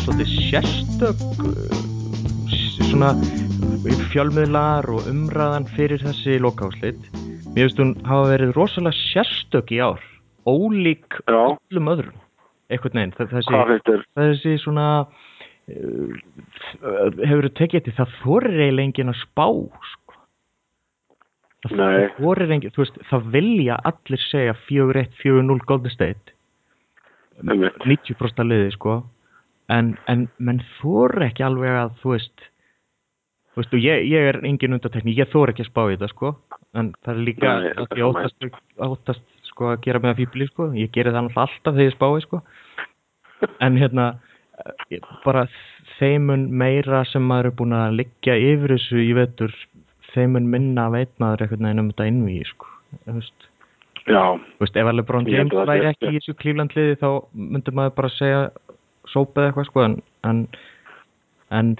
svolítið sérstök, e, svona fjölmiðlar og umræðan fyrir þessi lokáslit. Mér finnst hún hafa verið rosalega sérstök í ár, ólík Já. öllum öðrum, eitthvað neinn. Þessi, þessi svona, uh, hefur þú tekið til það þorir eiginlega enginn að spá, sko. Það þorir enginn, þú veist, það vilja allir segja 4-1, 4-0 Golden State. Einmitt. 90% að liði sko en, en menn þór ekki alveg að þú veist þú veist ég, ég er engin undartekni ég þór ekki að spá í þetta sko. En það er líka Nei, að ég óttast, óttast sko að gera með að fýbli sko. Ég geri það alltaf þegar ég spái sko. En hérna eh, bara þeimun meira sem maður er búin að liggja yfir þessu í vetur þeimun minna veit maður einhvern veginn um þetta innvíi sko þú veist. Já, Þú veist, ef Ég held James væri ekki í þessu Cleveland liði þá myndi maður bara segja sópið eitthvað sko en, en, en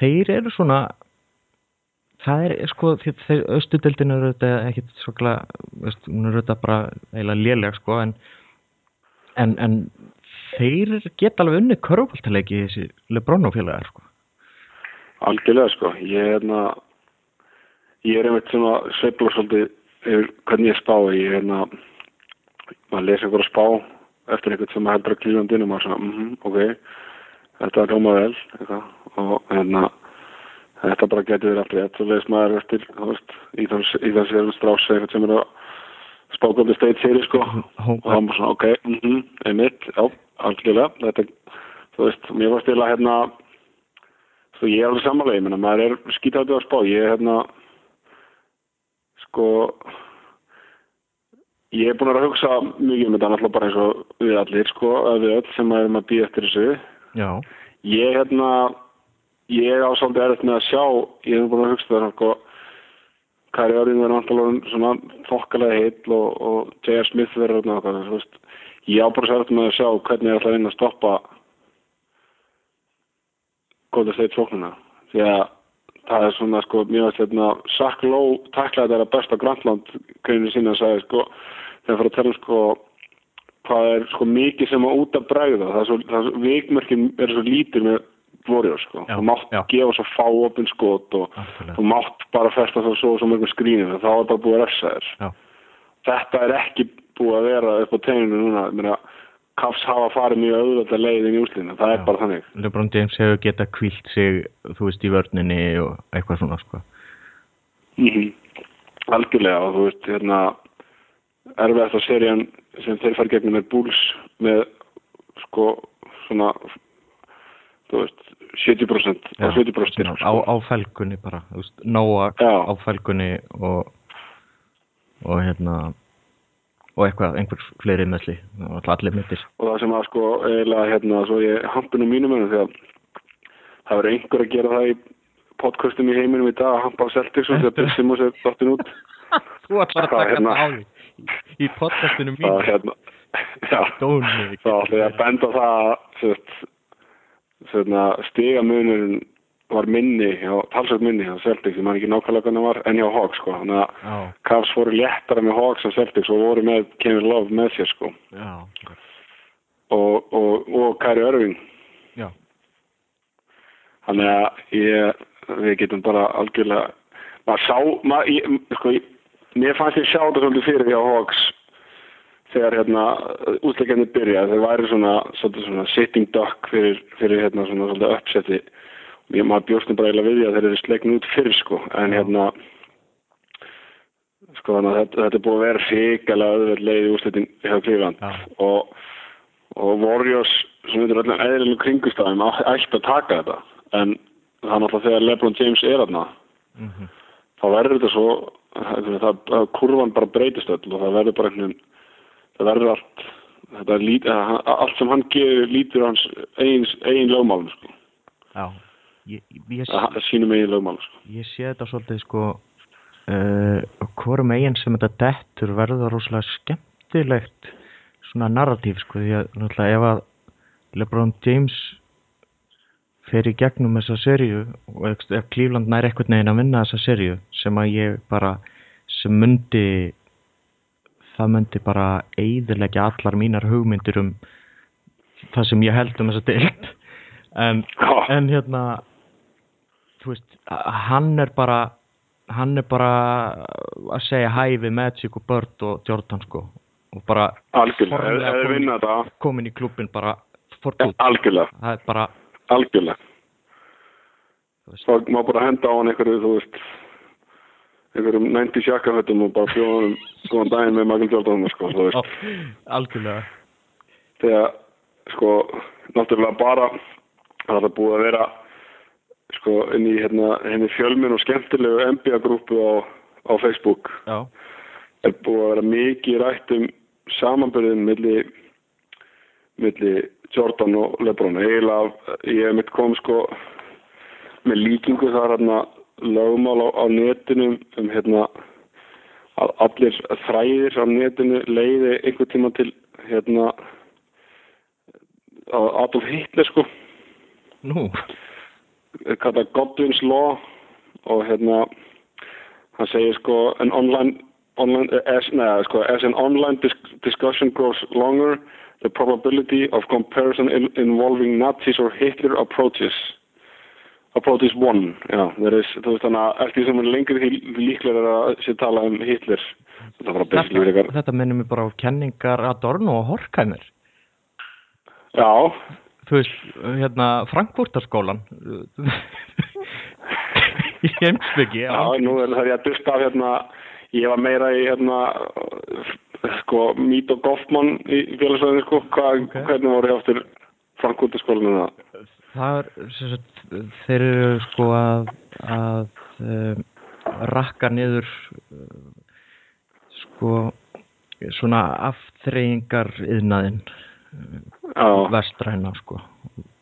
þeir eru svona það er sko þeir austudeldin eru þetta ekkit svokla hún eru þetta bara eiginlega léleg sko en, en, þeir geta alveg unni körfaldalegi þessi LeBron og félagar sko algjörlega sko. Ég er hérna, ég er einmitt svona sveifla svolítið hvernig ég spá. Ég er hérna, maður lesa ykkur að spá eftir einhvern sem heldur að klíðandinn og maður svona, mhm, ok, þetta er hljóma vel, eitthvað, og hérna, þetta bara getur verið allt rétt. Svo leist maður eftir, þú veist, í þann, í þann sérum strás eitthvað sem er að spákvöldi steit séri sko. Hó- og það var svona, ok, mhm, einmitt, já, algjörlega, þetta, þú veist, mér var stila hérna, þú, ég er alveg samanlega, ég menna, maður er skítandi að spá, ég er hérna, sko, ég er búin að hugsa mikið um þetta, náttúrulega bara eins og við allir, sko, við öll sem erum að býja eftir þessu, Já, ég hérna, ég á svolítið erfitt með að sjá, ég hef búin að hugsa það, sko, Kari Örðin verður náttúrulega svona þokkalega heill og, og J.R. Smith verður þarna okkar, þú veist, ég á bara sérst með að sjá hvernig ég ætla að vinna að stoppa Golden State flóknuna, því að það er svona, sko, mér veist hérna Sack Lowe taklaði þetta besta Grantland greinu sinna að sagði, sko þegar fyrir að tala um, sko hvað er, sko, mikið sem að út að bræða það er svo, það er svo, vikmörkin er svo lítið með Warriors, sko, Já, þú mátt já. gefa svo fá opin skot og Algjörlega. þú mátt bara festa svo og svo mörgum skrínum þá er bara búið að refsa þér þetta er ekki búið að vera upp á teginu núna ég meina, Cavs hafa farið mjög auðvitað leiðin í úslinu, það er Já. bara þannig LeBron James hefur getað kvílt sig þú veist í vörninni og eitthvað svona sko mm algjörlega og þú veist hérna erfiðast að serían sem þeir fær gegnum er Bulls með sko svona þú veist 70% á 70% svona styrk, á, sko. á felgunni bara þú veist, Nóa Já. á felgunni og og hérna og eitthvað, einhver fleiri meðsli og allir mittir og það sem að sko eiginlega hérna svo ég hampinu mínum önum því að það verður einhver að gera það í podcastum í heiminum í dag að hampa á Celtics og því að Bill Simmons er dottin út. Þú ætlar að Það, taka hérna. þetta á því í, í podcastinu það mín hérna já, Dóni þá ætla ég að benda það að sérst, sérna, stigamunurinn var minni, talsveit minni hjá Celtics, ég man ekki nákvæmlega hvernig hann var en hjá Hawks sko, þannig að já, Cavs fóru léttara með Hawks en Celtics og voru með Kevin Love með sér sko. Já, og, og, og Kæri Örving já. Þannig að ég, við getum bara algjörlega maður sá, maður, ég, sko, ég, mér fannst ég sjá þetta svolítið fyrir hjá Hawks þegar hérna útleikjarnir byrja, þeir væri svona, svolítið svona sitting duck fyrir, fyrir hérna svona svolítið uppsetti ég maður bjóst nú bara eiginlega við því að þeir eru slegin út fyrir sko, en hérna sko þannig að þetta, þetta er búið að vera hrikalega öðvöld leið í úrslitin hjá Já. og, og Warriors sem við erum öllum eðlilegum kringustafum ætti að taka þetta. En er náttúrulega þegar LeBron James er þarna mhm, þá verður þetta svo það, það, kurvan bara breytist öll og það verður bara einhvern það verður allt þetta lít, að, allt sem hann gerir lítur hans eigin, eigin lögmálum sko. já ég, ég, að, sínum eigin lögmálum sko. ég sé þetta svolítið sko uh, hvorum eigin sem þetta dettur verður rosalega skemmtilegt svona narratív sko því að náttúrulega ef að LeBron James fer í gegnum þessa seríu og ef Cleveland nær eitthvað neginn að vinna þessa seríu sem að ég bara sem myndi það myndi bara eiðilegja allar mínar hugmyndir um það sem ég held um þessa deild en, en hérna veist, hann er bara hann er bara að segja hæ við Magic og Bird og Jordan sko. Og bara komin, komin í klubbin bara for ja, það er bara algjörlega. Þá má bara henda á hann einhverju, þú veist einhverjum 90 sjakkafötum og bara bjóða hann góðan daginn með Michael Jordan sko, þú veist, á, algjörlega. Þegar sko, náttúrulega bara það er búið að vera sko, inn í hérna, henni fjölminn og skemmtilegu NBA-grúpu á, á Facebook. Já, er búið að vera mikið rætt um samanbyrðin milli milli Jordan og Lebron. Eiginlega, ég hef mitt kom sko með líkingu það er hérna lögmál á, á netinu um hérna að allir þræðir á netinu leiði einhver tíma til hérna Adolf Hitler sko. Nú kallað Godwin's Law og hérna hann segir sko an online, online as, neða, sko, as an online dis discussion grows longer the probability of comparison in, involving Nazis or Hitler approaches approaches one. Já, is, þú veist þannig að eftir sem er lengri því líklega er að sé tala um Hitler. Þetta þetta, minnir mig bara á kenningar Adorno og Horkheimer. Já, þú veist, hérna Frankfurtarskólan í heimsbyggi já, nú er það ég að dusta af hérna ég var meira í hérna sko Mít og Goffmann í félagsvæðinu sko. Hva, Ok. hvernig voru ég áttur Frankútaskólinu það er sem sagt, þeir eru sko að, að um, rakka niður um, sko svona afþreyingar yðnaðinn vestræna sko.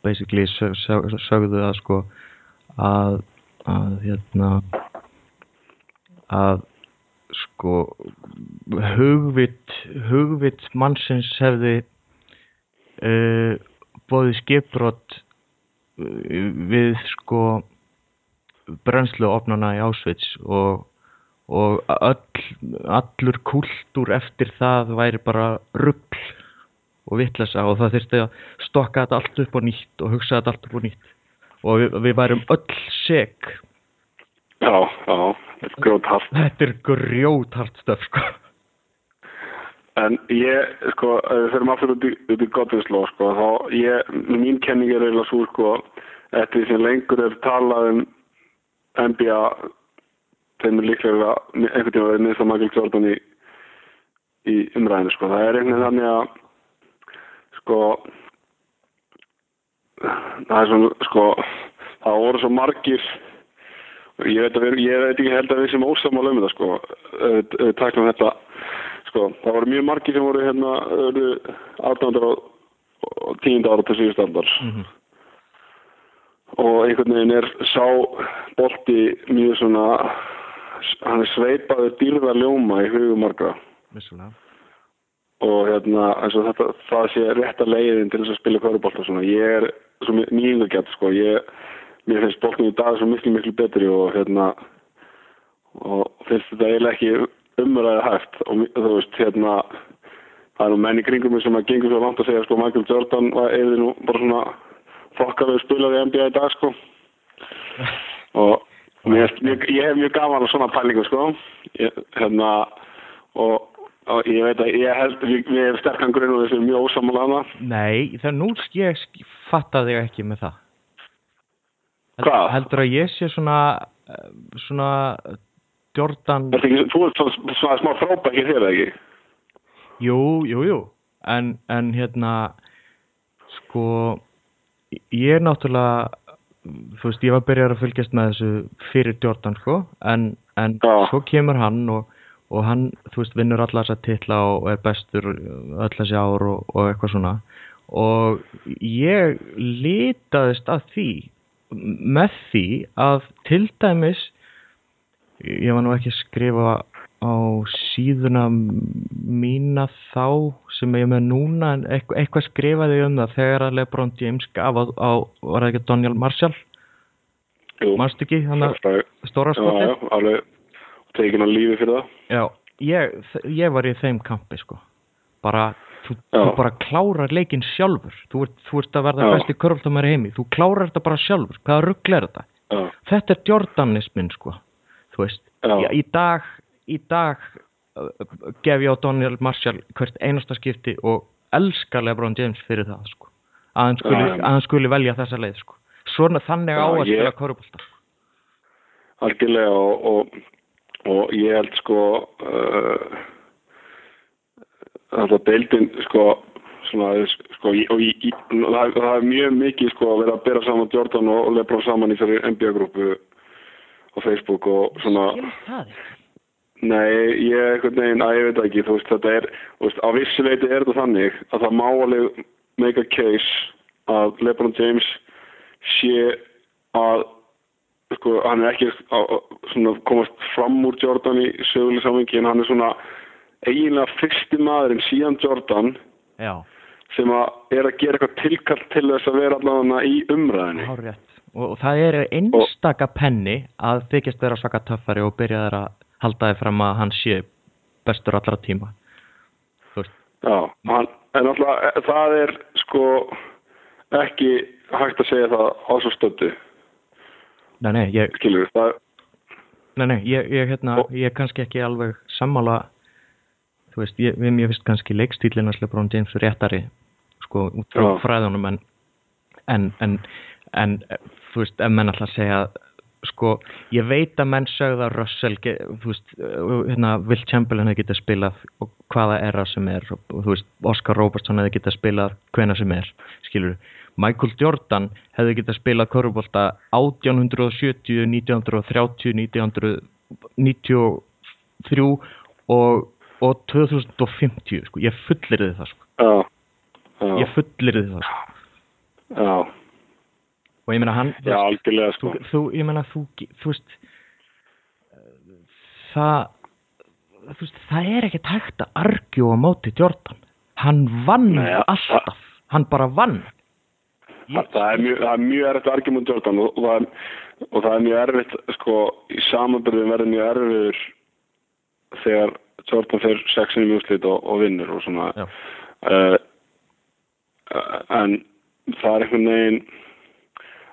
Basically sög, sög, sögðu að sko að, að hérna að sko hugvit hugvit mannsins hefði uh, bóðið skipbrott uh, við sko brennsluofnana í Ásvits og, og öll, allur kultúr eftir það væri bara rugl og vitleysa og það þurfti að stokka þetta allt upp á nýtt og hugsa þetta allt upp á nýtt. Og við, við værum öll seg já, já þetta er grótart þetta er grjóthart stöf sko. En ég, sko, ef við fyrir út í, í Godvinsló, sko, þá ég, mín kenning er eiginlega svo, sko eftir því sem lengur er talað um NBA þeim er líklega einhvern tíma verið minnst að Michael Jordan í, í umræðinu, sko, það er einhvern veginn þannig að sko það er svona, sko það voru svo margir og ég veit, við, ég veit ekki held að við sem ósamála um þetta sko taklum þetta sko, það voru mjög margir sem voru hérna aðdándur á á tíunda ára til síðust aldar. Mhm. og einhvern veginn er sá bolti mjög svona hann er sveipaður dýrða ljóma í hugum margra. Vissulega og hérna eins og þetta, það sé rétta leiðin til þess að spila kvörubolt og svona. Ég er svo mjög gett sko. Ég, mér finnst boltin í dag svo miklu miklu betri og hérna og finnst þetta eiginlega ekki umræði hægt. Og þú veist hérna það er nú menn í kringum mig sem að gengur svo langt að segja sko Michael Jordan var eða nú bara svona þokkalegu spilaði í NBA í dag sko. Og mér, mjög, ég hef mjög gaman á svona pælingu sko. Ég, hérna og og ég veit að ég held við, við hefum sterkan grunn og þessu mjög ósamála hana nei, þegar nú ég sk- fatta þig ekki með það. Held- Hvað? heldur að ég sé svona eh, svona Jordan ekki, þú ert svona, svona smá frábækir þér eða ekki? Jú, jú, jú. En, en hérna sko ég er náttúrulega þú veist, ég var að byrja að fylgjast með þessu fyrir Jordan sko. En, en svo kemur hann og, og hann, þú veist, vinnur alla þessa titla og er bestur öll þessi ár og, og eitthvað svona. Og ég litaðist að því með því að til dæmis ég var nú ekki að skrifa á síðuna mína þá sem ég með núna en eitthvað, skrifaði um það þegar að Lebron James gaf á, á var það ekki Daniel Marshall? Jú, mannstu ekki, hann að stóra Já, skotið? Já, alveg tekin að lífi fyrir það já, ég, ég var í þeim kampi sko. Bara, þú, þú bara klárar leikinn sjálfur. Þú ert, þú ert að verða besti körfaldamæri heimi. Þú klárar þetta bara sjálfur, hvaða rugl er þetta? Já, þetta er Jordanismin sko. Þú veist, Já. Í dag í dag uh, gef ég á Daniel Marshall hvert einasta skipti og elska Lebron James fyrir það sko. Að hann skuli, að hann skuli velja þessa leið sko. Svona þannig á að spila körfaldar algjörlega og, og, og ég held sko uh, þetta deildin sko svona, sko, og í, í, það, er- það er mjög mikið sko að vera að bera saman Jordan og Lebron saman í þessari NBA-grúpu á Facebook og svona Nei, ég einhvern veginn, að ég veit ekki, þú veist, þetta er, veist, á vissu leiti er þetta þannig að það má alveg make a case að LeBron James sé að, sko, hann er ekki að svona, komast fram úr Jordan í söguleg samingi en hann er svona eiginlega fyrsti maðurinn síðan Jordan já, sem að er að gera eitthvað tilkall til þess að vera allavega í umræðinni. hárétt og, það er einstaka penni að þykjast vera svaka töffari og byrja þeirra að halda þið fram að hann sé bestur allra tíma. Já, hann, en alltaf það er sko ekki hægt að segja það á svo stöndi, nei, nei, ég, skilur það, Nei, nei, ég, ég, hérna, ég er kannski ekki alveg sammála þú veist, ég, mér finnst kannski leikstílinn að Lebron James réttari sko, út frá Já. fræðunum en, en, en, en þú veist, ef menn alltaf segja sko, ég veit að menn sögða Russell, þú veist hérna, Will Chamberlain hefði getað spilað og hvaða er það sem er og, þú veist, Oscar Robertson hefði getað spilað hvena sem er, skilur Michael Jordan hefði getað spilað korfbólta 1870, 1930, 1993 og, og 2050 sko. ég fullir þið það sko. já, já, ég fullir þið það sko. já, og ég meina hann já, veist, algjörlega þú, sko, þú, ég meina þú, þú veist eh, það þú veist, það er ekkert hægt að argjú á móti Jordan. Hann vann Nei, alltaf. hann bara vann það, það er mjög, það er mjög erfitt argument Jordan og, og, það er, og það er mjög erfitt sko, í samanbyrðum verður mjög erfiður þegar Jordan fer sexinu mjögslit og, og vinnur og svona. Uh, en það er einhvern veginn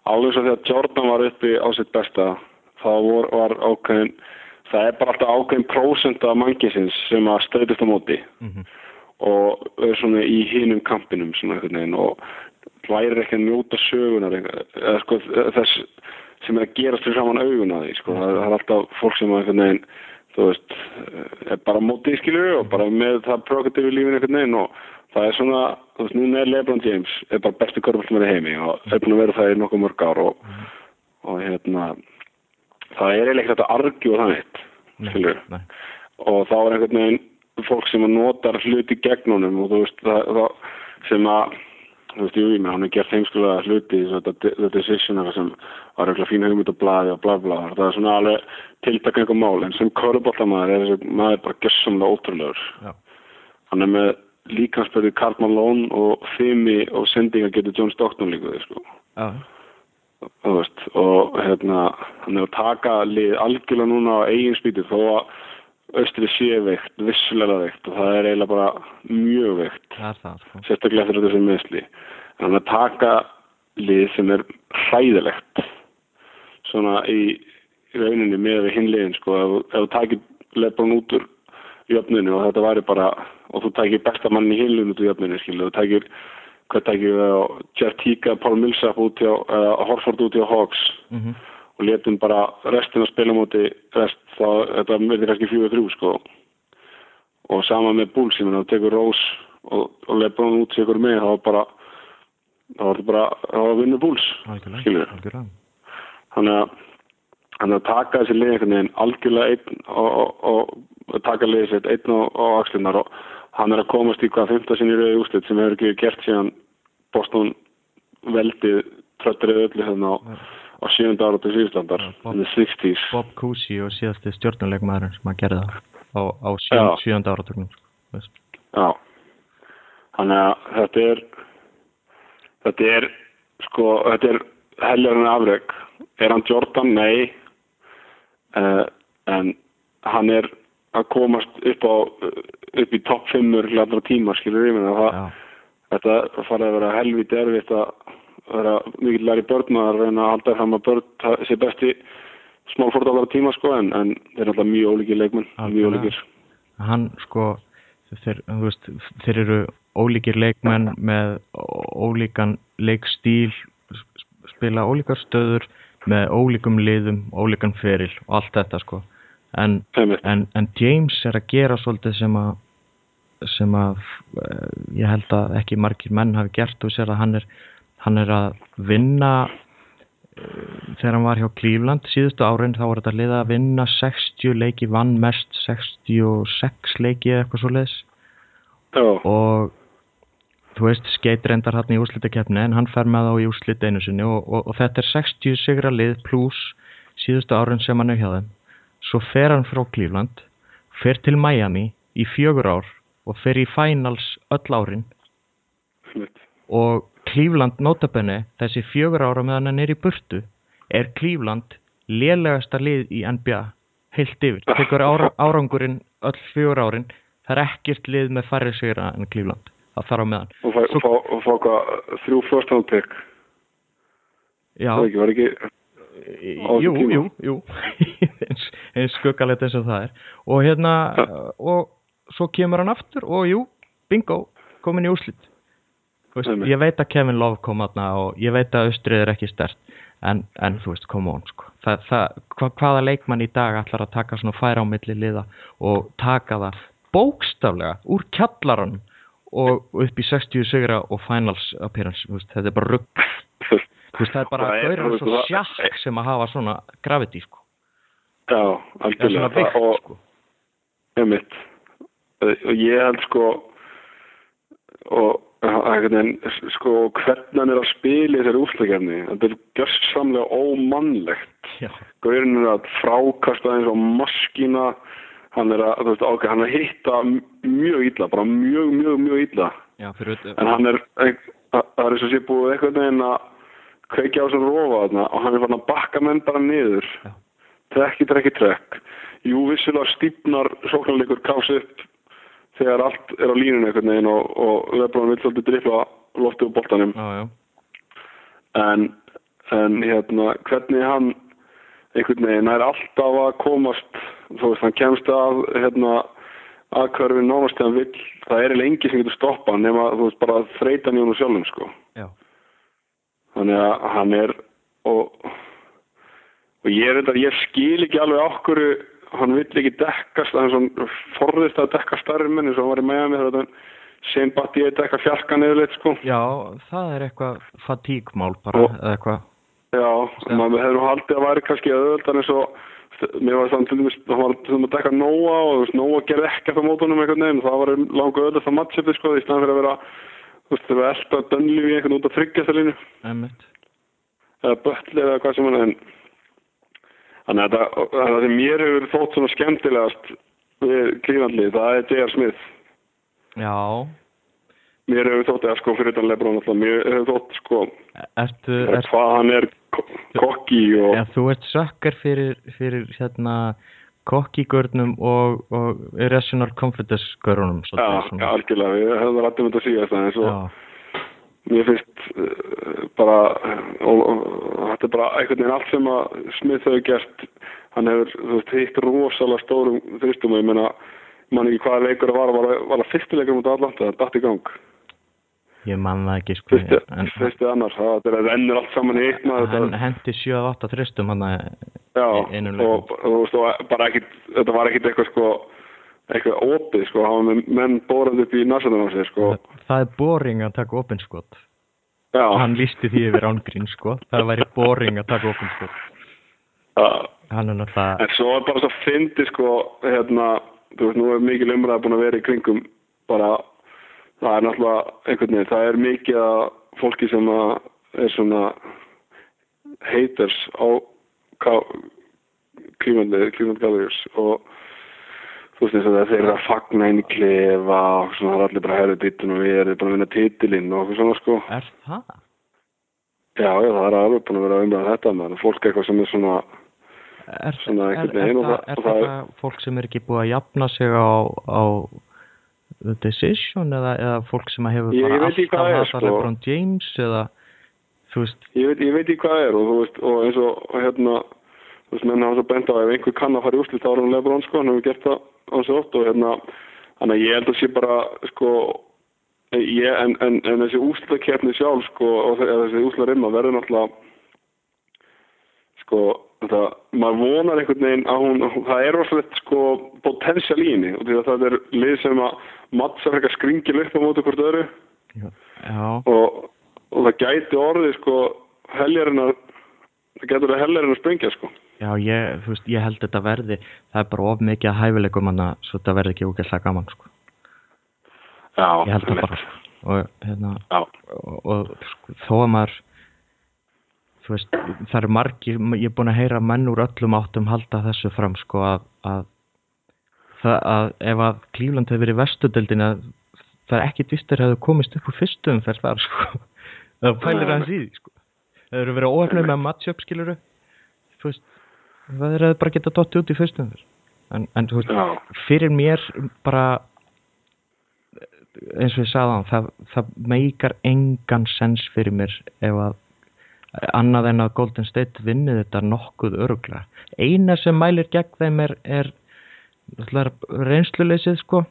alveg svo þegar Jordan var uppi á sitt besta þá vor, var ákveðin það er bara alltaf ákveðin prósent af mangisins sem að stöðist á móti. Mm og er svona í hinum kampinum svona einhvern veginn og væri ekki að njóta sögunar eða sko þess sem er að gerast fyrir saman augun að því sko, það, það er alltaf fólk sem að einhvern veginn þú veist, er bara mótið skilur og bara með það progatífi lífin einhvern veginn og það er svona, þú veist, núna er Lebron James er bara besti korfballmæri heimi og er búin að vera það í nokkuð mörg ár og, og hérna það er eiginlega ekkert að argju og þannig skilur nei, og þá er einhvern veginn fólk sem að notar hluti gegn honum og þú veist það, það sem að þú veist, jú, ég með hann er gert heimskulega hluti þetta The Decision eitthvað sem var eitthvað fín hugmynd og blaði og bla bla það er svona alveg tiltakka einhver mál en sem körubóltamæður er þessi maður bara gessamlega ótrúlegur. Já, hann er með líkansbyrði Karl Malone og Fimi og sendinga getur John Stockton líka við sko. Já, þú veist, og hérna hann er að taka lið algjörlega núna á eigin spýtu þó að austri sé veikt, vissulega veikt og það er eiginlega bara mjög veikt. Sko. sérstaklega eftir þessi meðsli er að taka lið sem er hræðilegt svona í í rauninni með við hinliðin sko, ef, ef þú takir Lebron út úr jöfninu og þetta væri bara og þú takir besta mann í hinliðin út úr jöfninu skilu, þú takir hvað takir Tika, Paul Millsap út hjá, uh, Horford út hjá Hawks. Mm og letum bara restin að spila móti rest þá þetta verður kannski fjóðu þrjú sko. Og sama með menn að tekur Rose og, og Lebron út sig ykkur með þá bara þá er þetta bara þá vinnur Bulls algjörlega, skilur algjörlega. þannig að þannig að taka þessi lið einhvern veginn algjörlega einn og, og, og taka liðið sitt einn á, á axlunar og hann er að komast í hvað 15 sinni rauði úslit sem hefur ekki gert síðan Boston veldið tröttrið öllu hérna á, á sjönda ára til síðustandar in the 60s Bob Cousy og síðasti stjórnuleikmaðurinn sem að gera það á, á sjönda áratögnum sko, Já. Þannig að þetta er þetta er sko, þetta er heljarinn afreg. Er hann Jordan? Nei. Uh, en hann er að komast upp á upp í topp 5 allra tíma skilur ég minna það þetta farið að vera helviti erfitt að vera mikill læri börn að reyna að halda fram að börn sé besti smálfórdalara tíma sko en, en þeir eru alltaf mjög ólíkir leikmenn mjög Algjörlega. ólíkir. Hann sko þeir, veist, þeir eru ólíkir leikmenn með ólíkan leikstíl sp- spila ólíkar stöður með ólíkum liðum, ólíkan feril og allt þetta sko. En, en, en James er að gera svolítið sem að sem að eh, ég held að ekki margir menn hafi gert og sér að hann er hann er að vinna eh, þegar hann var hjá Cleveland síðustu árin þá var þetta lið að vinna 60 leiki, vann mest 66 leiki eða eitthvað svo leiðis já, og þú veist, skeit reyndar hann í úrslitakeppni en hann fer með þá í úrslit einu sinni og, og, og þetta er 60 sigra lið pluss síðustu árin sem hann er hjá þeim. Svo fer hann frá Cleveland fer til Miami í fjögur ár og fer í finals öll árin. Einmitt. og Cleveland notabenni þessi fjögur ára meðan hann er í burtu er Cleveland lélegasta lið í NBA heilt yfir, tekur ára, árangurinn öll fjögur árin, það er ekkert lið með færri sigra en Cleveland það þarf á meðan. Og fá, Svo- fá, og fá þrjú pick? Já, það ekki, var ekki jú, jú, jú. Eins, eins skuggalegt eins og það er. Og hérna og svo kemur hann aftur og jú, bingo komin í úrslit. Þú veist, ég veit að Kevin Love kom aðna og ég veit að austrið er ekki stert en, en þú veist, come on sko. það, það, hva, hvaða leikmann í dag ætlar að taka svona færa á milli liða og taka það bókstaflega úr kjallarann og upp í 60 sigra og finals appearance, veist, þetta er bara rugg það er bara og veist, það- sjakk sem að hafa svona gravity, sko. já, Það er algjörlega svona vikt, og sko. og ég held sko og veginn sko hvernig hann er að spila í þessari úrslagefni þetta er gjörsamlega ómannlegt. Já, Gaurin er að frákasta eins og maskína. Hann er að, veist, ok, hann er hitta mjög illa, bara mjög, mjög, mjög illa. Já, en hann er, það er eins og sé búið einhvern veginn að kveikja á sem rofa þarna og hann er fann að bakka menn bara niður. Já. trekki, trekki, trekk. Jú, vissulega stífnar sóknarleikur káss upp þegar allt er á línunni einhvern veginn og, og Lebrón vil svolítið drifla loftið úr boltanum. Já, en, en hérna, hvernig hann einhvern veginn er alltaf að komast þú veist, hann kemst að hérna, að körfin nánast þegar hann vill. Það er eiginlega engi sem getur stoppa nema þú veist, bara að þreita honum sjálfum sko. já, þannig að hann er og, og ég er þetta, ég skil ekki alveg okkur hann vill ekki dekkast hann forðist að dekka starri menn eins og hann var í Miami þegar þetta sem bætti ég dekka fjarkan eða sko. já, það er eitthvað fatíkmál bara, Og- eða eitthvað. Já, maður hefur haldið að væri kannski öðvöldan eins og mér var þannig til dæmis, það var til dæmis að dekka Nóa og Nóa gerði ekkert á mótunum einhvern veginn, það var langa öðvöld það matchupið sko, í staðan fyrir að vera þú veist, þegar við elta dönlífi einhvern út að tryggja það línu, eða bölli eða hvað sem hann þannig að það sem mér hefur þótt svona skemmtilegast við klífandlið, það er J.R. Smith. Já, mér hefur þótt, eða sko fyrir þetta Lebron alltaf, mér hefur þótt sko ertu, er, hvað hann er ko- kokki og ja, þú ert sökkar fyrir, fyrir hérna kokkigörnum og, og irrational confidence görunum, Já, já, algjörlega, við hefum rættum þetta síðast aðeins og já, mér finnst uh, bara og, og, þetta er bara einhvern veginn allt sem að Smith hefur gert hann hefur, veist, hitt rosalega stórum þristum og ég meina mann ekki hvaða leikur það var, var, var það fyrsti leikur mútið Atlanta, það datt í gang? Ég man það ekki, sko, fyrsti, en fyrsti annars, það er rennur allt saman maður hann hendi 7-8 þristum hann einum leikum. og, og, þú veist, og bara ekkit þetta var ekkit eitthvað sko eitthvað opið sko, hann var með menn bórað upp í nasanum á sig sko, það er boring að taka opinskot já, hann lísti því yfir ángrín, sko. Það væri boring að taka opinskot hann er náttúrulega En svo er bara svo fyndi sko, hérna, þú veist, nú er mikil umræða búin að vera í kringum bara, það er náttúrulega einhvern veginn, það er mikið að fólki sem að er svona haters á klímandið, klímandgallegjurs og þú veist og það þeir eru að fagna í klefa og svona það er allir bara herrið bittun og við erum bara að vinna titilinn og svona sko. er það? Já, já, það er alveg búin að vera umræða þetta með fólk eitthvað sem er svona er, Svona er, er, og það, það- er það- fólk sem er ekki búið að jafna sig á, á Decision eða, eða fólk sem hefur bara alltaf er, hatað sko. LeBron James eða þú veist ég veit, ég veit ekki hvað er og þú veist, og eins og hérna þú veist, menn hafa svo bent á að ef einhver kann að fara í úrslit ára um Lebron, sko, hann hefur gert það á svo oft og hérna, þannig að ég held að sé bara, sko ég, en, en, en þessi úrslitakeppni sjálf, sko, og þessi úrslitarimma verður náttúrulega sko, þetta, maður vonar einhvern veginn að hún, það er rosalegt, sko, potensial í henni og því að það er lið sem að mattsar eitthvað skringil upp á móti hvort öðru. Já, og, og það gæti orðið sko heljarinn að það getur að heljarinn að springja sko já ég, veist, ég held þetta verði það er bara of mikið að hæfileikum hann að svo þetta verði ekki úgæslega gaman sko. já, ég held það bara. sko. og hérna og, og sko, þó að maður veist, það eru margir ég er búin að heyra menn úr öllum áttum halda þessu fram sko að, að það að ef að Klífland hefur verið vestudeldin að það er ekki dvistur hefur komist upp úr fyrstu umferð þar sko. Það pælir hans í því sko. Það eru verið óöfnum með matchup skiluru þú veist það er að bara geta dotti út í fyrstu umferð. En, en þú veist, fyrir mér bara eins og ég sagði á það, það meikar engan sens fyrir mér ef að annað en að Golden State vinni þetta nokkuð öruglega eina sem mælir gegn þeim er, er náttúrulega reynsluleysið sko.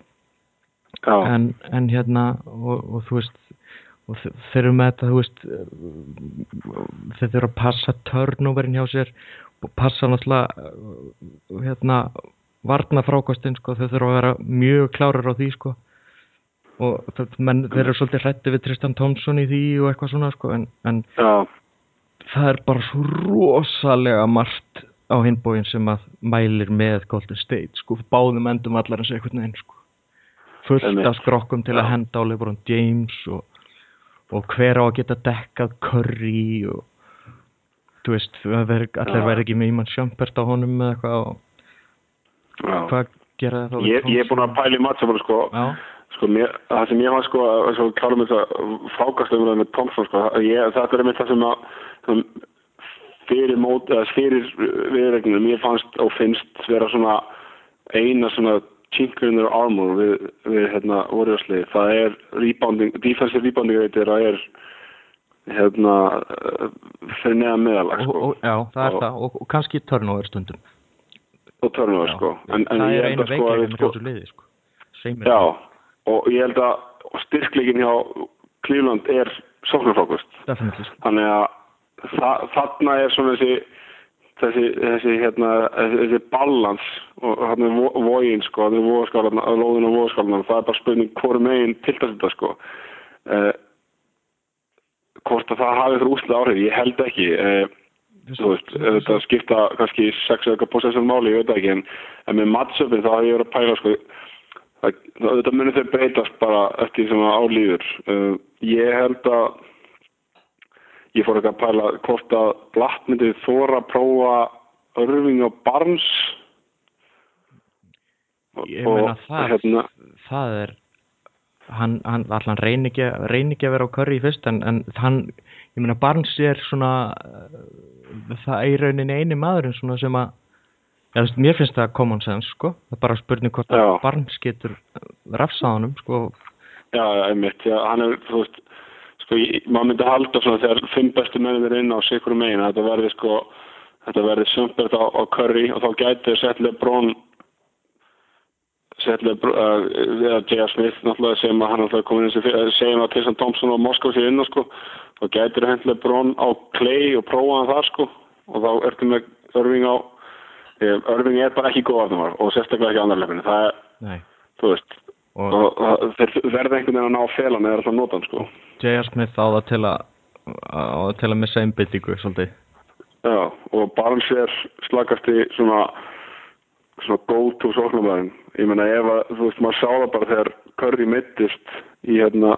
En, en hérna og, og þú veist og þe- þeir eru með þetta þú veist þeir þurfa að passa turnoverin hjá sér passa náttúrulega uh, hérna varna frákostin sko þeir þurfa að vera mjög klárar á því sko. Og það- menn þeir eru svolítið hrætti við Tristan Thompson í því og eitthvað svona sko en, en það er bara svo rosalega margt á hinbóin sem að mælir með Golden State sko, báðum endum allar eins einhvern veginn sko. Fullt af skrokkum til að Já. henda á LeBron James og, og hver á að geta dekkað Curry og þú veist, það veri, allir verði ekki með Iman Sjömpert á honum eða eitthvað og hvað gera það þá Ég, ég er búin að í mattsafari sko. Sko, mér, það sem ég var sko að svo klárum þess að frákastumlega með Thompson sko, ég, þetta er einmitt það sem að sem fyrir mót, eða fyrir viðregnum, ég fannst og finnst vera svona eina svona chinkurinn og armor við, við hérna vorjóðslið, það er rebounding, defensive rebounding reytir það er hérna fyrir neða meðalag sko já það er Og- það og, og kannski turnover stundum og törnum Já. sko en, en það er einu að sko að hjá sko, liði sko. Sveimir. Já, og ég held að styrkleikin hjá Cleveland er. Definitely, sko. Þannig að þa þarna er svona þessi þessi, þessi, hérna, þessi, balans og hérna er vogin sko, það er vogaskálarna, lóðin og vogaskálarna það er bara spurning hvort megin tiltast þetta sko uh, hvort að það hafi fyrir úslega áhrif, ég held ekki uh, þú veist, þetta skipta kannski sex eða eitthvað possession máli, ég veit ekki en, en með mattsöpinn þá hef ég verið að pæla sko, það, þetta munir þau breytast bara eftir sem það álýður uh, ég held að ég fór ekki að pæla hvort að Blatt myndi þóra að prófa örfing og barns ég meina það hérna, það er hann, hann allan reyni ekki, reyni ekki að vera á curry fyrst en, en hann, ég meina Barnes er svona uh, það er í rauninni eini maðurinn svona sem að já, veist, mér finnst það common sense sko, það er bara spurning hvort að Já. Barnes getur rafsaðanum sko, já, einmitt, já, hann er þú veist, sko, ég, maður myndi halda svona þegar fimm bestu mennir er inn á sikur megin að þetta verði sko þetta verði sumpert á, á curry og þá gæti sett Lebron sett Lebron uh, eða J.R. Smith sem hann eins og fyrir segjum að Tristan Thompson og Moskva sér inn á sko. Þá gætir hent Lebron á Clay og prófa hann þar sko. Og þá ertu með Irving á eh, Irving er bara ekki góð af þeim og sérstaklega ekki annar lefinu það er, nei. þú veist og og, þeir verða einhvern veginn að ná að fela með alltaf notan sko. J.R. Smith á það til að á það til að missa einbyttingu svolítið. Já, og Barnes er slagasti svona svona go-to sóknarmæðin ég meina ef að, þú veist, maður sá það bara þegar Curry mittist í hérna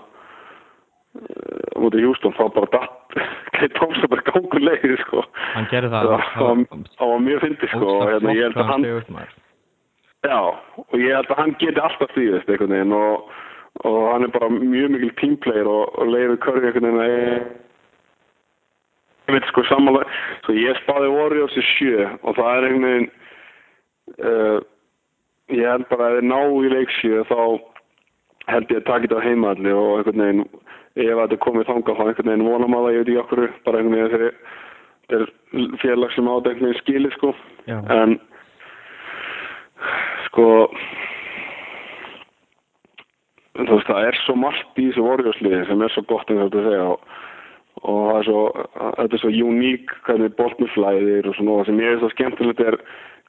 út í Houston þá bara datt Clay Thompson bara gangur leiði sko. Hann gerði það. Það var- mjög fyndi sko og hérna, ég held að hann já, og ég held að hann geti alltaf stíðist einhvern veginn og, og hann er bara mjög mikil teamplayer og, og leiði Curry einhvern veginn að veit sko samanlega, svo ég spáði Warriors í sjö og það er einhvern veginn, uh, ég held bara að ef þið ná í leik sjö þá held ég að taka þetta á heimaðli og einhvern veginn, ef þetta komið þangað þá einhvern veginn vonum að það, ég veit ekki okkur, bara einhvern veginn þegar þetta er félag sem átt einhvern veginn skilið sko, Já. en sko, þú veist, það er svo margt í þessu vorjósliði sem er svo gott og þetta segja og, og það er svo, þetta er svo uník hvernig boltmuflæðir og svona og það sem ég er svo skemmtilegt er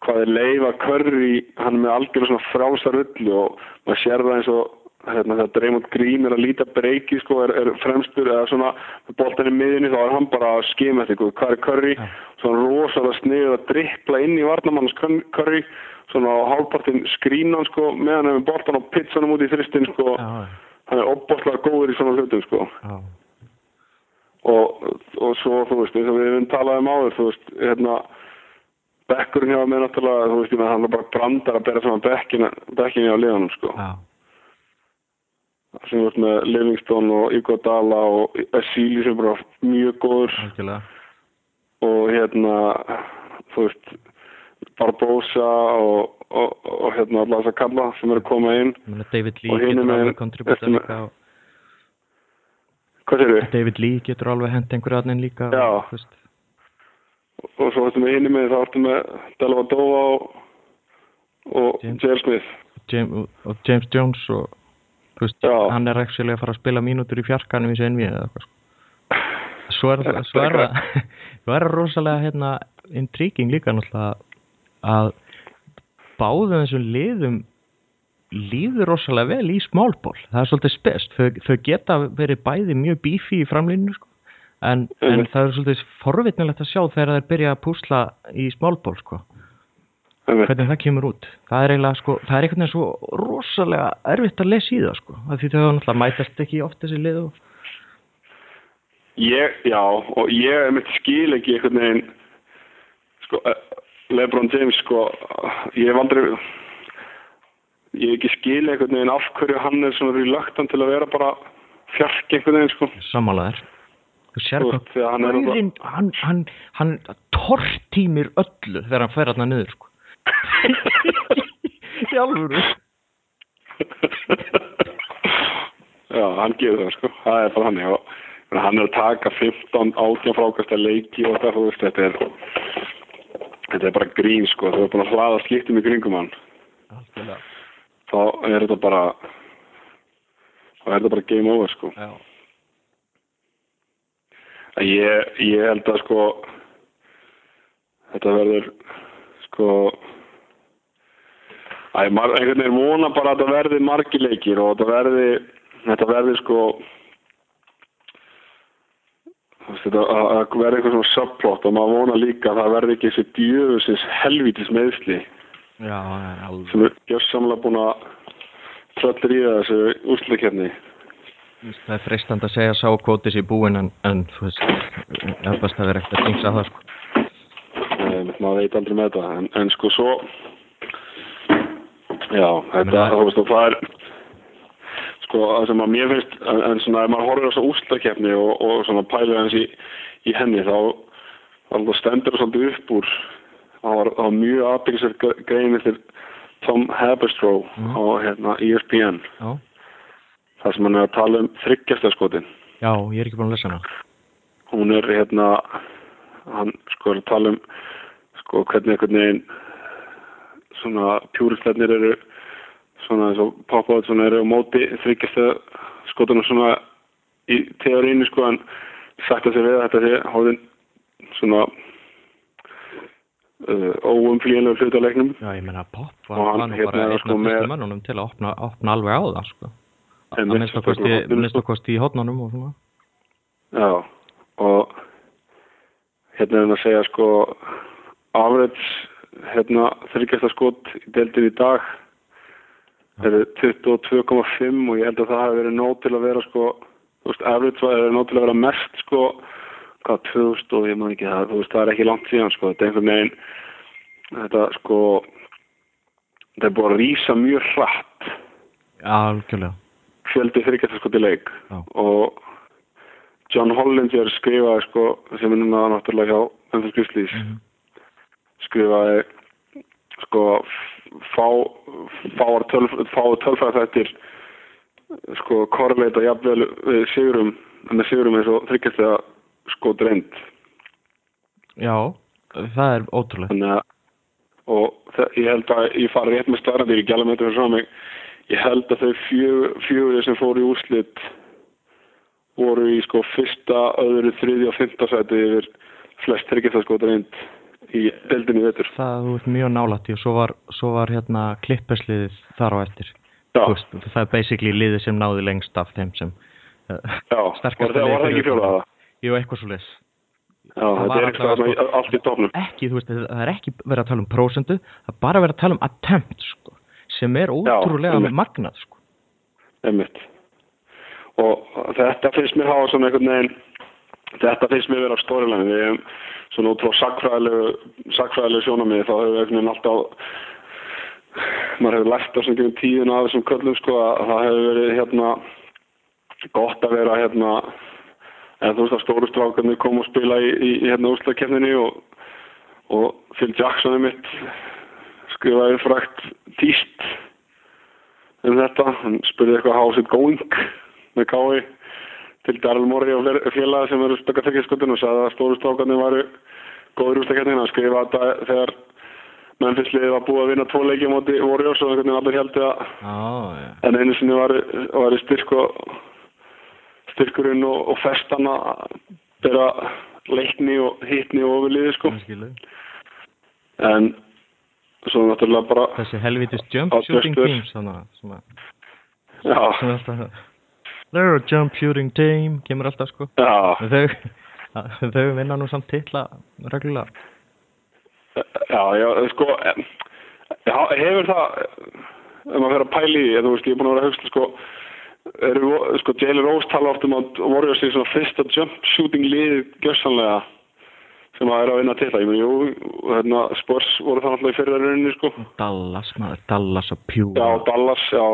hvað er leifa Curry, hann er með algjörlega svona frásar öllu og maður sér það eins og hérna, þegar Draymond Green er að líta breyki sko, er, er fremstur eða svona boltan í miðinni þá er hann bara að skima þetta hvað er Curry, svona rosalega sniður að drippla inn í varnamannans Curry svona á hálfpartin skrínan sko meðan hefur boltan á pizzanum út í þristin sko. Hann er opbóðslega góður í svona hlutum sko. Já, og, og svo þú veist eins og við hefum talað um áður þú veist hérna bekkurinn hjá mig náttúrulega þú veist ég með hann er bara brandar að bera saman bekkina bekkinni á liðanum sko já, sem þú veist með Livingstone og Iguodala og Asíli sem bara mjög góður algjörlega. og hérna þú veist Barbosa og, og, og hérna allar þess að kalla sem eru að koma inn meina David Og Lee getur alveg kontribútað eftir- líka og hvað sér við? David Lee getur alveg hent einhverju aðnin líka Já. Og, svo ertu með hinni með þá ertu með Delavadova og, og James. J.L. Smith James, og James Jones og veist, hann er actually að fara að spila mínútur í fjarkanum í eitthvað sko. svo er það svo er það svo er það rosalega hérna intriguing líka náttúrulega að báðum þessum liðum líður rosalega vel í smálból það er svolítið spest, þau, þau geta verið bæði mjög bífi í framlýninu sko. En, en Einmitt. það er svolítið forvitnilegt að sjá þegar þeir byrja að púsla í smálból sko. Einmitt. hvernig það kemur út. Það er eiginlega sko, það er einhvern veginn svo rosalega erfitt að lesa í það sko. Af því þau náttúrulega mætast ekki oft þessi lið og Ég, já, og ég er mitt skil ekki einhvern veginn sko, eh, Lebron James sko, ég hef aldrei ég hef ekki skil einhvern veginn af hverju hann er svona rilöktan til að vera bara fjark einhvern veginn sko. Sammálaðir þú sér hvað hann hann, hann, tortímir öllu þegar hann fer hann niður sko. Í alvöru. Já, hann gefur það sko, það er bara hann meina, hann er að taka 15 átján frákasta leiki og það, veist, þetta er þetta er bara grín sko, þú er búin að hlaða skiptum í kringum hann. Algjörlega. Þá er þetta bara þá er þetta bara game over sko. Já, að ég, ég held að sko þetta verður sko að einhvern veginn vona bara að þetta verði margir leikir og þetta verði þetta verði sko þetta, verði eitthvað svona subplot og maður vona líka að það verði ekki þessi djöfusins helvítis meðsli já, sem er gjössamlega búin að tröllir í þessu úrslutkefni það er freistandi að segja sá kvótis í búin en, en þú veist það er best að vera ekkert að dingsa það sko. Nei, maður veit aldrei með þetta en, en sko svo já, þetta, þú veist og það er sko það sem að mér finnst en, en svona ef maður horfir á þessu úrslutkefni og, og svona pælir hans í, í henni þá þá stendur það svolítið upp úr það var, það var mjög aðbyggisverð grein eftir Tom Haberstroh Mhm. á hérna, ESPN já, þar sem hann er að tala um þryggjastaskotin já, ég er ekki búin að lesa hana. Hún er hérna hann sko er að tala um sko hvernig einhvern veginn svona pjúristlarnir eru svona eins og pop-out svona eru á móti þryggjast skotunum svona í teorínu sko en sagt að sér við að þetta sé hóðin svona uh, óumflýjanlega hlut á leiknum. Já, ég meina Pop var, var nú hérna bara er einn sko af með- fyrstu mönnunum til að opna, opna alveg á það sko að Einmitt, minnst okkosti, horninu, minnst okkosti í hotnunum og svona. Já, og hérna er hann að segja sko average hérna þryggjasta skot í deildin í dag. Er 22,5 og ég held að það hafi verið nóg til að vera sko, þú veist, var er nóg til að vera mest sko, hvað 2000 og ég maður ekki það, þú veist, það er ekki langt síðan sko, þetta er einhvern veginn þetta sko þetta er búið að rísa mjög hratt. Já, algjörlega fjöldi þryggjasta skot í leik. Já. og John Hollinger skrifaði sko sem er núna náttúrulega hjá Memphis Grizzlies. Mhm. skrifaði sko fá fáar tölf, fáar tölfræð þettir sko korreleita jafnvel við sigurum með sigurum eins og þryggjast eða sko dreint Já, það er ótrúlega þannig að og ég held að ég fari rétt með starrandi ég gæla með þetta fyrir frá mig ég held að þau fjögur, sem fóru í úrslit voru í sko fyrsta, öðru, þriði og fymta sæti yfir flest þryggjastaskot reynd í deildinni í vetur. Það ert mjög nálætt í og svo var, svo var hérna klippesliðið þar á eftir. Veist, Það er basically liðið sem náði lengst af þeim sem uh, já, sterkasta var það, ekki fjóla það? Jú, eitthvað svo leis Já, Það er eitthvað allavega, sko, allt í tóknum Ekki, veist, það er ekki verið að tala um prósendu Það er bara verið að tala um attempt sko, sem er ótrúlega einmitt. magnað sko. einmitt og þetta finnst mér hafa svona einhvern veginn þetta finnst mér vera á stórilegin við hefum svona út frá sakfræðilegu sakfræðilegu sjónamið þá hefur við einhvern veginn alltaf maður hefur lært á svona gegn tíðin af þessum köllum sko að það hefur verið hérna gott að vera hérna eða þú veist að stóru strákarnir kom og spila í, í, í hérna úrslagkefninni og, og Phil Jackson er mitt skrifaði frækt tíst um þetta, hann spurði eitthvað how's it going? með kái til Daryl Morey og félaga sem eru spekka tekjaskotun og sagði að stóru strákarnir varu góður úrstakettin, hann skrifaði þetta þegar Memphis liðið var búið að vinna tvo leiki á móti Warriors og einhvern veginn allir heldur að Já, já. en einu sinni var, var styrk og styrkurinn og, og festan að bera leikni og hittni og ofurliði sko. En svo náttúrulega bara Þessi helvitis jump shooting team svona, svona, já, svona alltaf They're a jump shooting team kemur alltaf sko. Þau, þau vinna nú samt titla reglulega. Já, já, sko hefur það ef maður fer að veist, ég er búin að vera hugsa sko, sko, Jalen Rose tala oft um að voru sig svona fyrsta jump shooting lið gjössanlega sem að er að vinna til það, ég meni, jú, hérna, Spurs voru það náttúrulega í fyrir rauninni, sko. Dallas maður, Dallas og já, pjúra Dallas, já,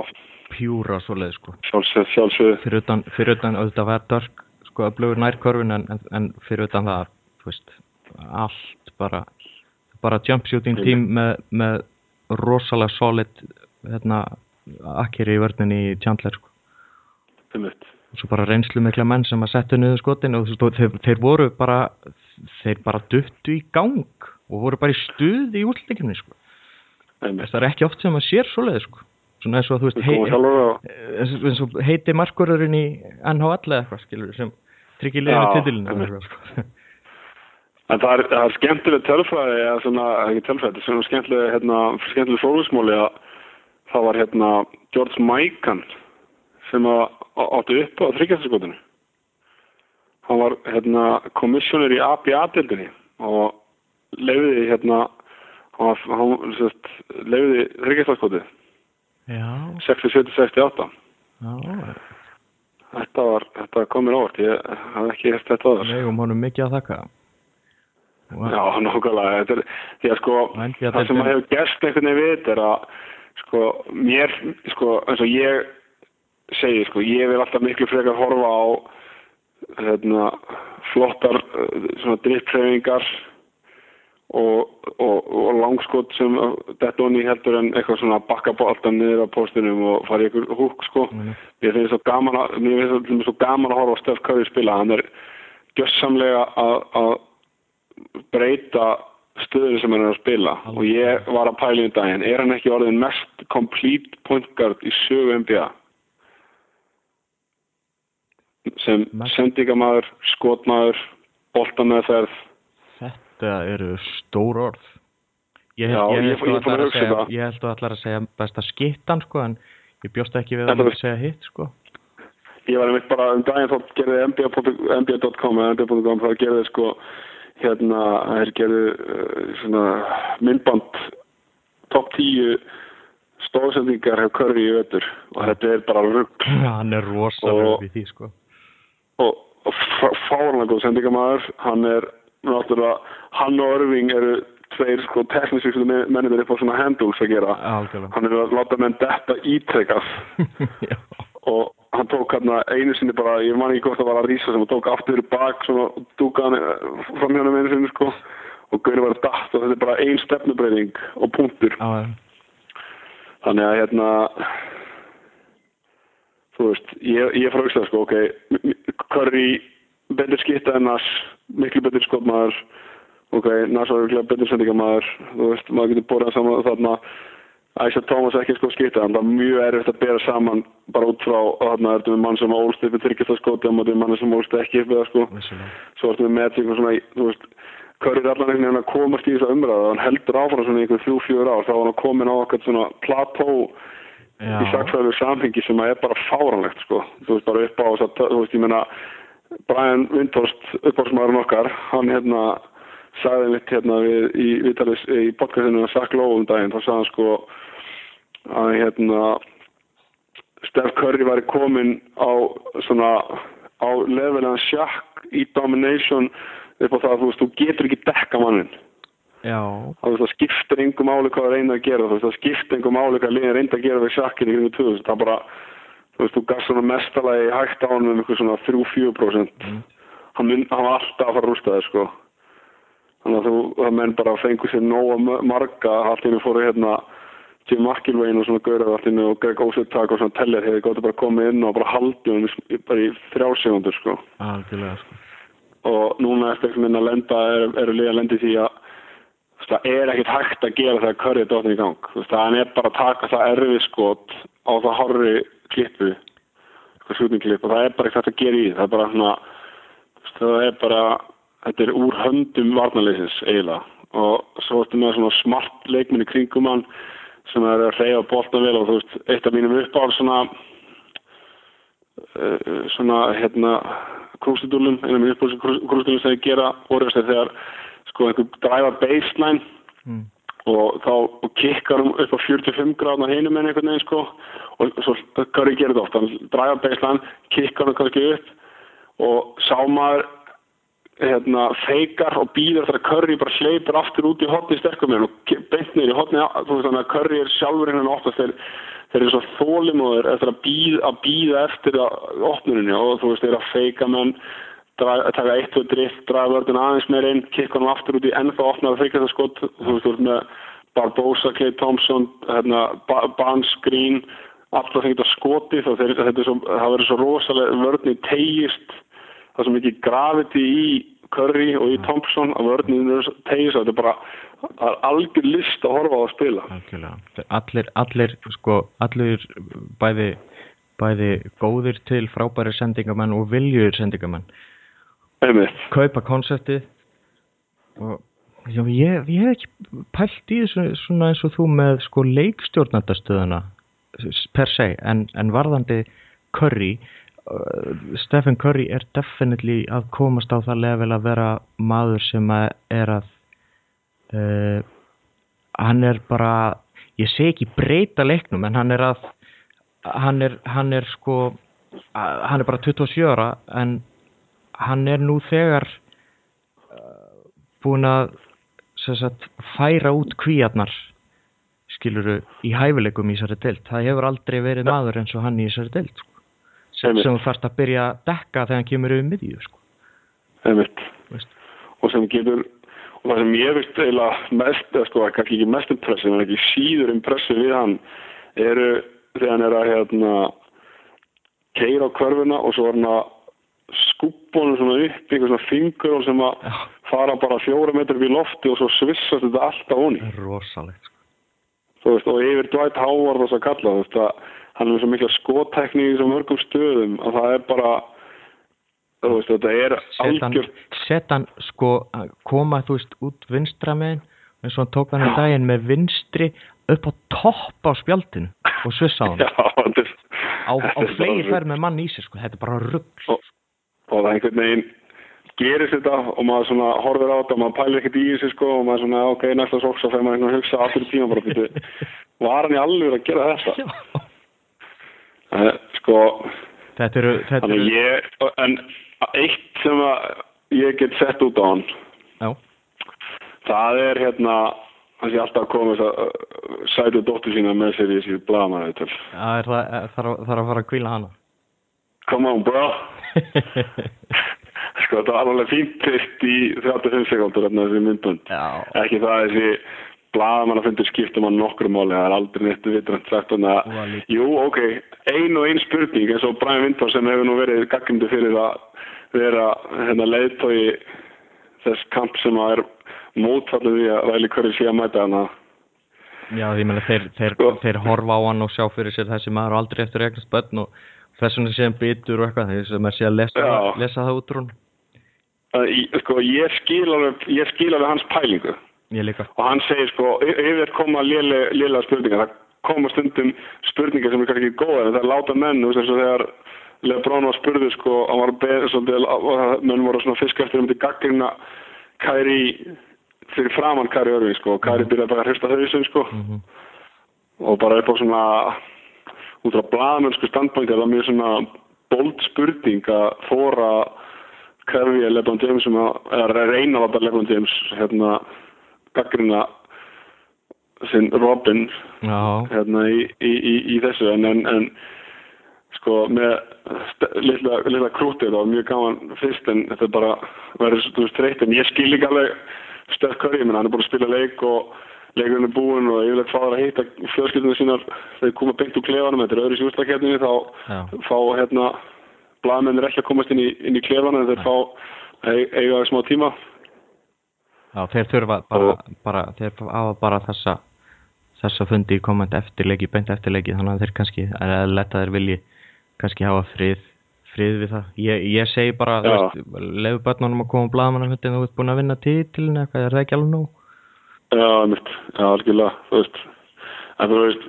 pjúra svoleið sko. Sjálfsög, sjálfsög fyrir utan, fyrir utan auðvitað dörk sko að blöður nærkorfin en, en, en fyrir utan það, þú veist allt bara bara jump shooting team með, með rosalega solid hérna, akkeri í vörninni í Chandler sko. Um mitt og svo bara reynslu mikla menn sem að setja niður skotin og og þeir, þeir voru bara þeir bara duttu í gang og voru bara í stuð í útlækjumni sko. það er ekki oft sem að sér svoleið sko. svona eins og þú veist hei, og heiti markururinn í NHL eða eitthvað skilur sem tryggir liðinu Já, titilinu sko. En það er, er skemmtileg tölfræði, eða svona, ekki tölfræði, svona skemmtileg, hérna, skemmtileg fólksmóli að það var hérna George Mikan sem átti upp á þryggjastaskotinu. Hann var hérna kommissionur í ABA-dildinni og leiði hérna, hann, hann sérst, leiði þryggjastaskotið, já, 67-68. já Þetta var, þetta kom mér óvart, ég hafði ekki hefst þetta við eigum honum mikið að þakka og Já, nokkulega. Þetta er, því að sko, það sem að hefur gerst einhvern veginn við þetta er að, sko, mér, sko, eins og ég segi, sko, ég vil alltaf miklu frekar horfa á, hérna, flottar, eh, driftræfingar og, og, og langskot sem þetta onni heldur en eitthvað svona bakka boltan niður á póstunum og fara í einhver húk, sko. Mhm. Mér finnst svo gaman að, mér finnst svo, svo gaman að horfa á Steph Curry spila, hann er gjössamlega að, breyta stöður sem hann er að spila og ég var að pæla í um daginn er hann ekki orðin mest complete point guard í sögu NBA sem sendingamæður, skotmaður boltameðferð. Þetta eru stór orð. Ég held, að segja, það. ætlar að segja besta skittan sko en ég bjóst ekki við að var- segja hitt sko. Ég var einmitt bara um daginn þá gerði NBA.com eða NBA.com þá gerði sko hérna, þeir gerði uh, svona myndband top 10 stóðsendingar hefur Curry í ötur og þetta er bara rugg hann er rosalega við því sko og, fárlega góð sendingamæður hann er náttúrulega hann og Irving eru tveir sko teknísvíslu mennir upp á svona handles að gera. Algjörlega. Hann er að láta menn detta ítrekað. Og, hann tók hérna einu sinni bara, ég man ekki hvort það var að rísa sem hann tók aftur bak svona og dúkaði hann eh, fram hjá hann einu sinni sko. Og Gauri var dætt og þetta er bara ein stefnubreiðing og punktur. Já, þannig að hérna þú veist, ég, ég frá Ísland sko, ok, Curry betur skitta en Nass miklu betur skotmaður. Ok, Nass var virkilega betur sendingamæður þú veist, maður getur borðað saman þarna. Æsa Thomas ekki sko skipta þannig að það er mjög erfitt að bera saman bara út frá þarna er þetta með mann sem ólst upp í þryggjast að skoti og maður er mann sem ólst ekki upp það sko. Svo ertu með Magic og svona, þú veist Curry er allan einhvern veginn að komast í þessa umræða hann heldur áfram svona í einhver þrjú, fjör ár þá var hann komin á okkar svona plató í Já, sakfræðu samhengi sem að er bara fáranlegt sko, þú veist bara upp á að, þú veist, ég meina Brian Windhorst, uppáhaldsmaðurinn okkar hann hérna sagði mitt hérna við, í, viðtalis, í podcastinu að Sack Lowe um daginn, þá sagði hann sko að hérna Steph Curry væri komin á svona á levelan sjakk í domination upp á það að þú veist, þú getur ekki dekka mannin já, það, skiptir engum máli hvað það reynda að gera það skiptir engum máli hvað liðin reynda að gera við sjakkinu í kringu 2000 það bara, þú veist, þú gafst svona mestalagi hægt á hann um eitthvað svona 3-4% Mm. hann, hann var alltaf að fara að rústa þér sko. Þannig að þú, það menn bara fengu sér nóga marga allt í hennu fóru hérna Jim McIlvain og svona gaurað allt í hennu og Greg Osettak og svona tellir hefði gott bara komið inn og bara haldið hann bara í þrjársegundur sko. Sko. og núna eftir einhvern veginn að lenda er, eru það er ekkert hægt að gera þegar Curry er dottin í gang. Veist, hann er bara að taka það erfið skot á það horri klippu eitthvað sjútingklipp og það er bara ekkert að gera í það er bara svona það er bara þetta er úr höndum varnarleysins eiginlega. Og svo ertu með svona smart leikminni kringum hann sem er að reyða boltan vel og þú veist, eitt af mínum uppáhald svona uh, svona hérna krústidúlum, einu af mínum uppáhald krústidúlum sem ég gera orðast er þegar sko einhver dræfa baseline mm. og þá og kikkar hún upp á 45 gráðna hinum en einhvern veginn sko og svo Curry gerir þetta oft, hann dræfa baseline kikkar hún kannski upp og sá maður hérna, feikar og býður þegar Curry bara hleypur aftur út í hotni sterkum og beint niður í hotni þú veist þannig að Curry er sjálfur innan oftast þeir, þeir eru svo þólimóður eftir að býða, að býða eftir að opnuninni og þú veist þeir eru að feika menn drag, taka eitt og drift, draga vörðin aðeins meir inn kikka hann aftur út í ennþá að það skot. Þú veist þú veist með Barbosa, Clay Thompson hérna, ba Barnes, Green alltaf fengið að skoti þá þeir, þetta er svo, það verður svo rosalega vörðin tegist það er svo mikið gravity í Curry og í Thompson að vörðin tegist þetta er bara það er algjör list að horfa á að spila. Algjörlega. Allir, allir sko, allir bæði bæði góðir til frábæri sendingamenn og viljur sendingamenn kaupa konseptið og já, ég, ég hef ekki pælt í þessu svona eins og þú með sko leikstjórnandastöðuna per se, en, en varðandi Curry uh, Stephen Curry er definitely að komast á það level að vera maður sem að er að uh, hann er bara ég segi ekki breyta leiknum en hann er að hann er, hann er sko hann er bara 27 ára en hann er nú þegar uh, búin að sagt, færa út kvíarnar skiluru í hæfileikum í þessari deild. Það hefur aldrei verið maður eins og hann í þessari deild sko. sem, þú þarft að byrja að dekka þegar hann kemur yfir miðju sko. og sem getur og það sem ég veist eiginlega mest sko, kannski ekki mest impressi en ekki síður impressi við hann eru þegar hann er að hérna keira á körfuna og svo er hann að skúbunum svona upp eitthvað svona fingur sem að Já. fara bara fjóra metrar við lofti og svo svissast þetta alltaf honi rosalegt sko. þú veist, og yfir Dwight Howard þess að kalla, þú veist, að hann er með svo mikla skottekni í svo mörgum stöðum að það er bara þú veist, þetta er Set hann, algjör set hann sko að koma þú veist út vinstra megin eins og hann tók hann í daginn með vinstri upp á topp á spjaldinu og svissa á hann já, á, á bara- fær með mann í sig sko. þetta er bara rugg og, og það einhvern veginn gerist þetta og maður svona horfir á þetta og maður pælir ekkert í þessu sko og maður svona ok, næsta sóks og þegar maður einhvern veginn hugsa aftur í tíma bara býtu, var hann í alveg að gera þetta? Eh, sko, þetta eru, þetta eru ég en eitt sem að ég get sett út á hann já, það er hérna hann sé alltaf þess að sætu dóttur sína með sér í þessi blaðamæðutöl það er það, að fara að kvíla hana? Come on bro sko þetta var alveg fínt fyrst í 35 sekundur þessi myndbund Já. ekki það að þessi blaðamann að fundur skiptum á nokkru máli það er aldrei neitt vitrand sagt að að jú ok, ein og ein spurning eins og Brian Vintor sem hefur nú verið gaggrindu fyrir að vera hérna, leiðtói þess kamp sem að er mótfallið því að væli hverju sé að mæta hana Já, því meina þeir, þeir, Sko. þeir horfa á hann og sjá fyrir sér þessi maður aldrei eftir eignast börn og þess vegna sé hann bitur og eitthvað þegar sem er sé að lesa, lesa það út að, í- sko, ég skil alveg ég skil alveg hans pælingu. Ég líka. Og hann segir sko, yfir koma lélega spurningar, það koma stundum spurningar sem er kannski ekki góðar en það er láta menn, þú veist eins og þegar Lebron var spurður sko, hann var beð svolítið, og menn voru svona fisk eftir um til gaggrina Kæri fyrir framann Kæri Örving sko, og Kæri byrjaði bara að hrista hausinn sko. Mhm. og bara upp á svona út frá blaðmennsku standbænti er það mjög svona bold spurning að þóra hverfi Lebron James um að, eða reyna að Lebron James hérna gaggrina sinn Robin hérna í, í, í, í þessu. En, en, en sko með litla, litla krútið það var mjög gaman fyrst en þetta bara verður þú veist þreytt. En ég skil ekki alveg stöð hverju, menn hann er búin að spila leik og leikurinn er búinn og yfirleitt fáður að heita fjölskyldunum sínar þegar koma beint úr klefanum, þetta er öðru sjústakefninni þá Já. fá hérna blaðmennir ekki að komast inn í, inn í klefana en þeir fá e- eiga smá tíma já þeir þurfa bara, bara þeir hafa bara þessa þessa fundi í komandi eftirleiki, beint eftirleiki þannig að þeir kannski, er að þeir vilji kannski hafa frið frið við það, ég, ég segi bara Já. lefu börnunum að koma blaðmannar þú ert búin að vinna titilin eitthvað, er það ekki alveg nú? Já, mitt, já, algjörlega, þú veist, en þú veist,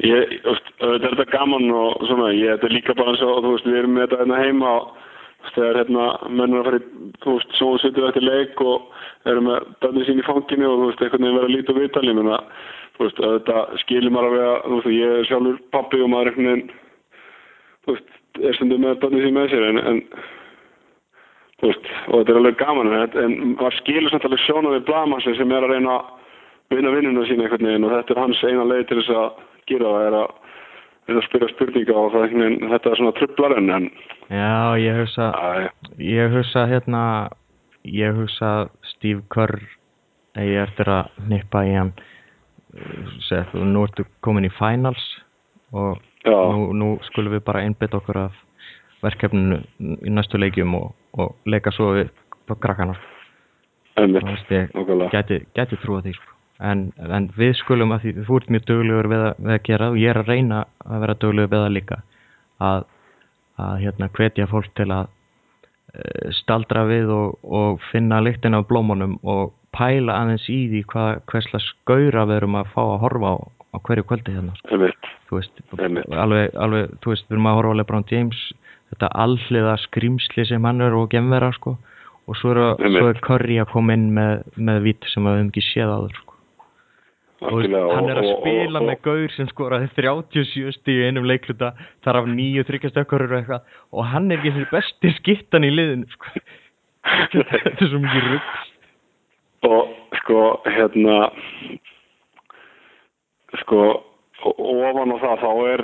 ég, þú veist, auðvitað er þetta gaman og svona, ég, þetta er líka bara eins og, þú veist, við erum með þetta hérna heima og, þú veist, þegar hérna, menn er að fara í, þú veist, svo sittur eftir leik og eru með börnin sín í fanginu og, þú veist, einhvern veginn vera að líta á viðtali, menn að, þú veist, auðvitað skilir maður að vera, þú veist, ég er sjálfur pappi og maður einhvern veginn, þú veist, er stundum með börnin sín með sér, en, en þú veist, og þetta er alveg gaman en, maður skilur samt alveg sjóna við blamansi sem er að reyna að vinna vinnuna sína einhvern veginn og þetta er hans eina leið til þess að gera það er að reyna að spyrja spurninga og það, þetta er svona trublar en Já, ég hugsa æ, ég hugsa hérna ég hugsa að Steve Kerr eigi eftir að nippa í hann. Segja þú, nú ertu komin í finals og nú, nú skulum við bara einbytta okkur af verkefninu í næstu leikjum og, og leika svo við krakkana. Nokkulega gæti, gæti trúa því sko. en, en við skulum að því þú ert mjög duglegur við að, við að gera og ég er að reyna að vera duglegur við það líka. Að, að hérna hvetja fólk til að uh, staldra við og, og finna lyktin af blómunum og pæla aðeins í því hvað hversla skaura við erum að fá að horfa á, á hverju kvöldi hérna sko. þú veist, alveg, alveg þú veist, við erum að horfa á Lebron James þetta alliða skrýmsli sem hann er og gemvera sko og svo er, að- svo er Curry að koma inn með, með vitt sem við höfum ekki séð áður sko. og hann er að og- og- spila og- með gaur sem skoraði 37 stíu í einum leikluta þar af nýju þryggjastökkur og eitthvað og hann er ekki þessi besti skittan í liðinu sko. þetta er svo mikið rugg og sko hérna sko ofan á það þá er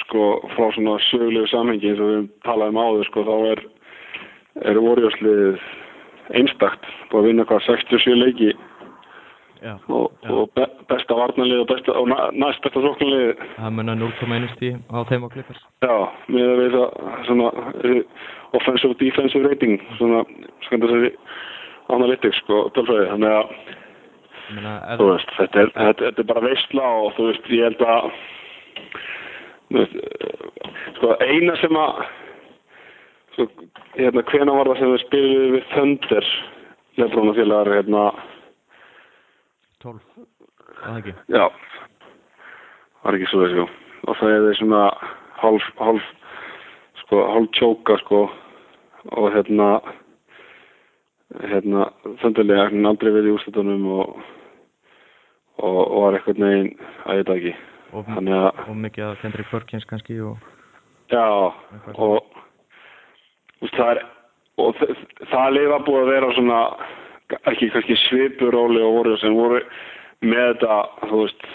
sko frá svona sögulegu samhengi eins og við talaðum áður sko þá er er vorjóslið einstakt búið að vinna hvað 67 leiki. Já, og, Já. og be, besta varnarlið og, besta, og næ- næst besta sóknarlið. Það munna 0,1 stíu á þeim og klippars já, með að við það svona offensive defensive rating svona skanda þessi analytics sko tölfræði þannig að meina, þú veist, þetta er, þetta, er bara veistla og þú veist, ég held að veist, sko, eina sem að sko, hérna, hvena var það sem við spiluðum við Thunder Lebron og félagar, hérna 12 Það ekki? Já. Var ekki svo þessu og það er þeir svona hálf, hálf sko, hálf tjóka sko. Og hérna hérna Thunderlega aldrei verið í úrslutunum og og, og var eitthvað neginn að það ekki og, og mikið að Kendrick Perkins kannski og Já, og það er og þ- það lifa búið að vera svona ekki kannski svipuróli og voru sem voru með þetta, þú veist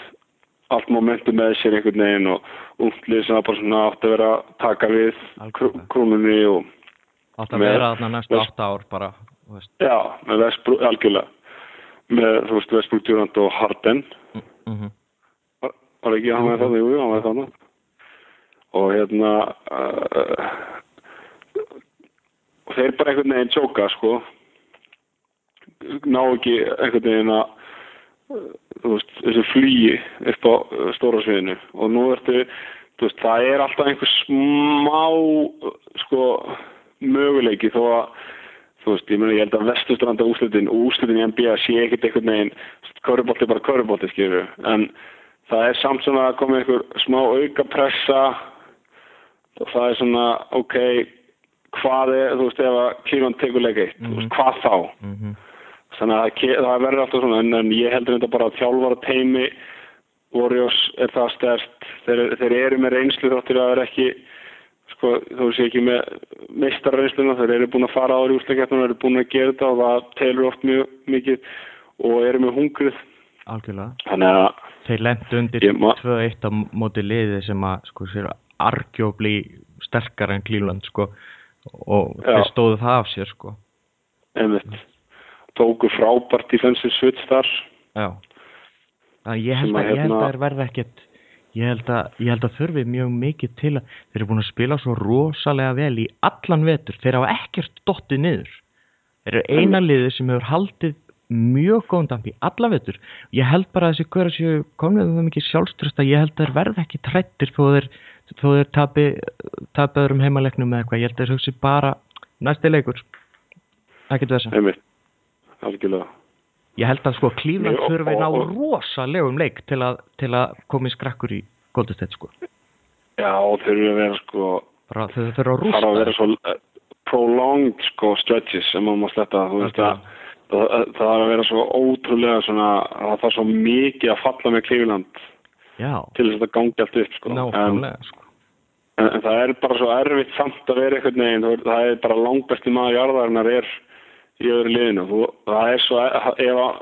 allt momentum með sér einhvern veginn og unglið sem bara svona átti að vera taka við Algjörlega. krúnunni og Átt að vera þarna næstu með- átta ár bara já, með Vestbrú, algjörlega með, þú veist, Vestbrú Djurand og Harden Mm -hmm. Var, var ekki hann með það, jú, hann með það og hérna uh, og þeir bara einhvern veginn tjóka, sko. Ná ekki einhvern veginn að uh, þú veist, þessu flýi upp á uh, stóra sviðinu. Og nú ertu, þú veist, það er alltaf einhver smá sko, möguleiki þó að þú veist, ég meina, ég held að vestustranda úslitin og úslitin í NBA sé ekkert einhvern veginn körubolti bara körubolti, skilju en það er samt svona að koma einhver smá auka pressa og það er svona, ok hvað er, þú veist, ef að Klífand tekur leik eitt, þú veist, hvað þá? Mm þannig að það verður alltaf svona en, en ég heldur þetta bara að þjálfara teimi Warriors er það stærst þeir, þeir eru með reynslu þáttur að það er ekki sko, þú sé ekki með meistarreynsluna, þeir eru búin að fara ári úsleikettunum, þeir eru búin að gera þetta og það telur oft mjög mikið og eru með hungrið. Algjörlega. Þannig að Þeir lendu undir Ég ma- 2-1 á móti liði sem að sko sér argjófli sterkar en Cleveland sko og Já. þeir stóðu það af sér sko. Einmitt. Tóku frábært defensive switch þar. Já. Að ég, held að, að hérna- að þeir verða ekkert ég held að, ég held að þurfi mjög mikið til að þeir eru búin að spila svo rosalega vel í allan vetur, þeir hafa ekkert dottið niður. Þeir eru eina liðið sem hefur haldið mjög góðan damp í alla vetur. Ég held bara að þessi hverja séu komnið það mikið sjálfströst að ég held að þeir verða ekki trættir þó þeir, þó þeir tapi tapi öðrum heimaleiknum eða eitthvað. Ég held að hugsi bara næsti leikur. Ekkert þess að algjörlega. Ég held að sko Klífland þurfi ná rosalegum leik til að, til að koma í skrakkur í Goldestett sko. já, og þeir eru að vera sko Bara þau þurfa að vera svo uh, prolonged sko stretches sem maður má sletta þú veist að það, það þarf að vera svo ótrúlega svona það þarf svo mikið að falla með Já, til þess að þetta gangi allt upp sko en, sko. en, en það er bara svo erfitt samt að vera einhvern veginn það er bara langbesti maður jarðarinnar er í öðru liðinu þú, það er svo ef að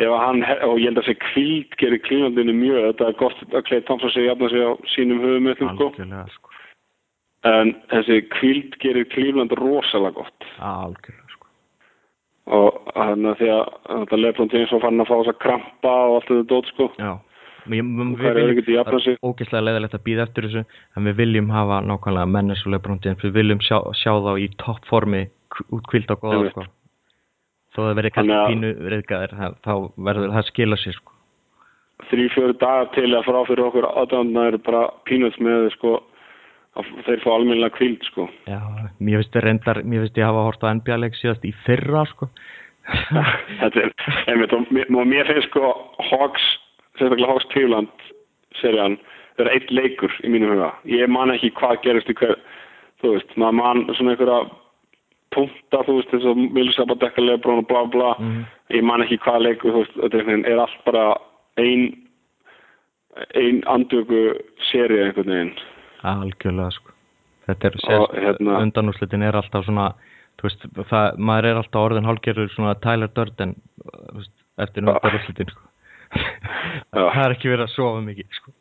ef að hann, og ég held að þessi kvíld gerir Clevelandinu mjög, þetta er gott að Clay Thompson sé jafna sig á sínum höfumöllum sko Algjörlega sko. en þessi kvíld gerir Cleveland rosalega gott Algjörlega. Og að því að Lebron James var fann að fá þess að krampa og allt þetta dót sko Já. Ég, við hvað er að jafna sig ógeðslega leðilegt að býða eftir þessu en við viljum hafa nákvæmlega mennis og Lebron James við viljum sjá, sjá þá í toppformi út kvild og góða Einmitt. sko. þó það verði kannski að- pínu reyðgæðir þá verður það skila sér sko. þrý, fjóri dagar til að fara fyrir okkur aðdæmna eru bara peanuts með sko að þeir fá almennilega kvíld sko Já, mér finnst ég reyndar mér finnst ég hafa hort á NBA-leik síðast í fyrra sko. þetta er, einmitt, og mér, og mér finnst sko Hawks, sérstaklega Hawks Cleveland serían, vera eitt leikur í mínu huga, ég man ekki hvað gerist í hver, þú veist, maður man svona einhverja punta, þú veist, þess að Vilsaba dekka Lebron og bla bla, Mhm. ég man ekki hvað leikur, þú veist, þetta er er allt bara ein ein andöku séri einhvern veginn Algjörlega sko. Þetta er sérst, hérna- undanúslitin er alltaf svona þú veist, það, maður er alltaf orðin hálgerður svona Tyler Durden veist, eftir undanúslitin sko. Það er ekki verið að sofa mikið sko.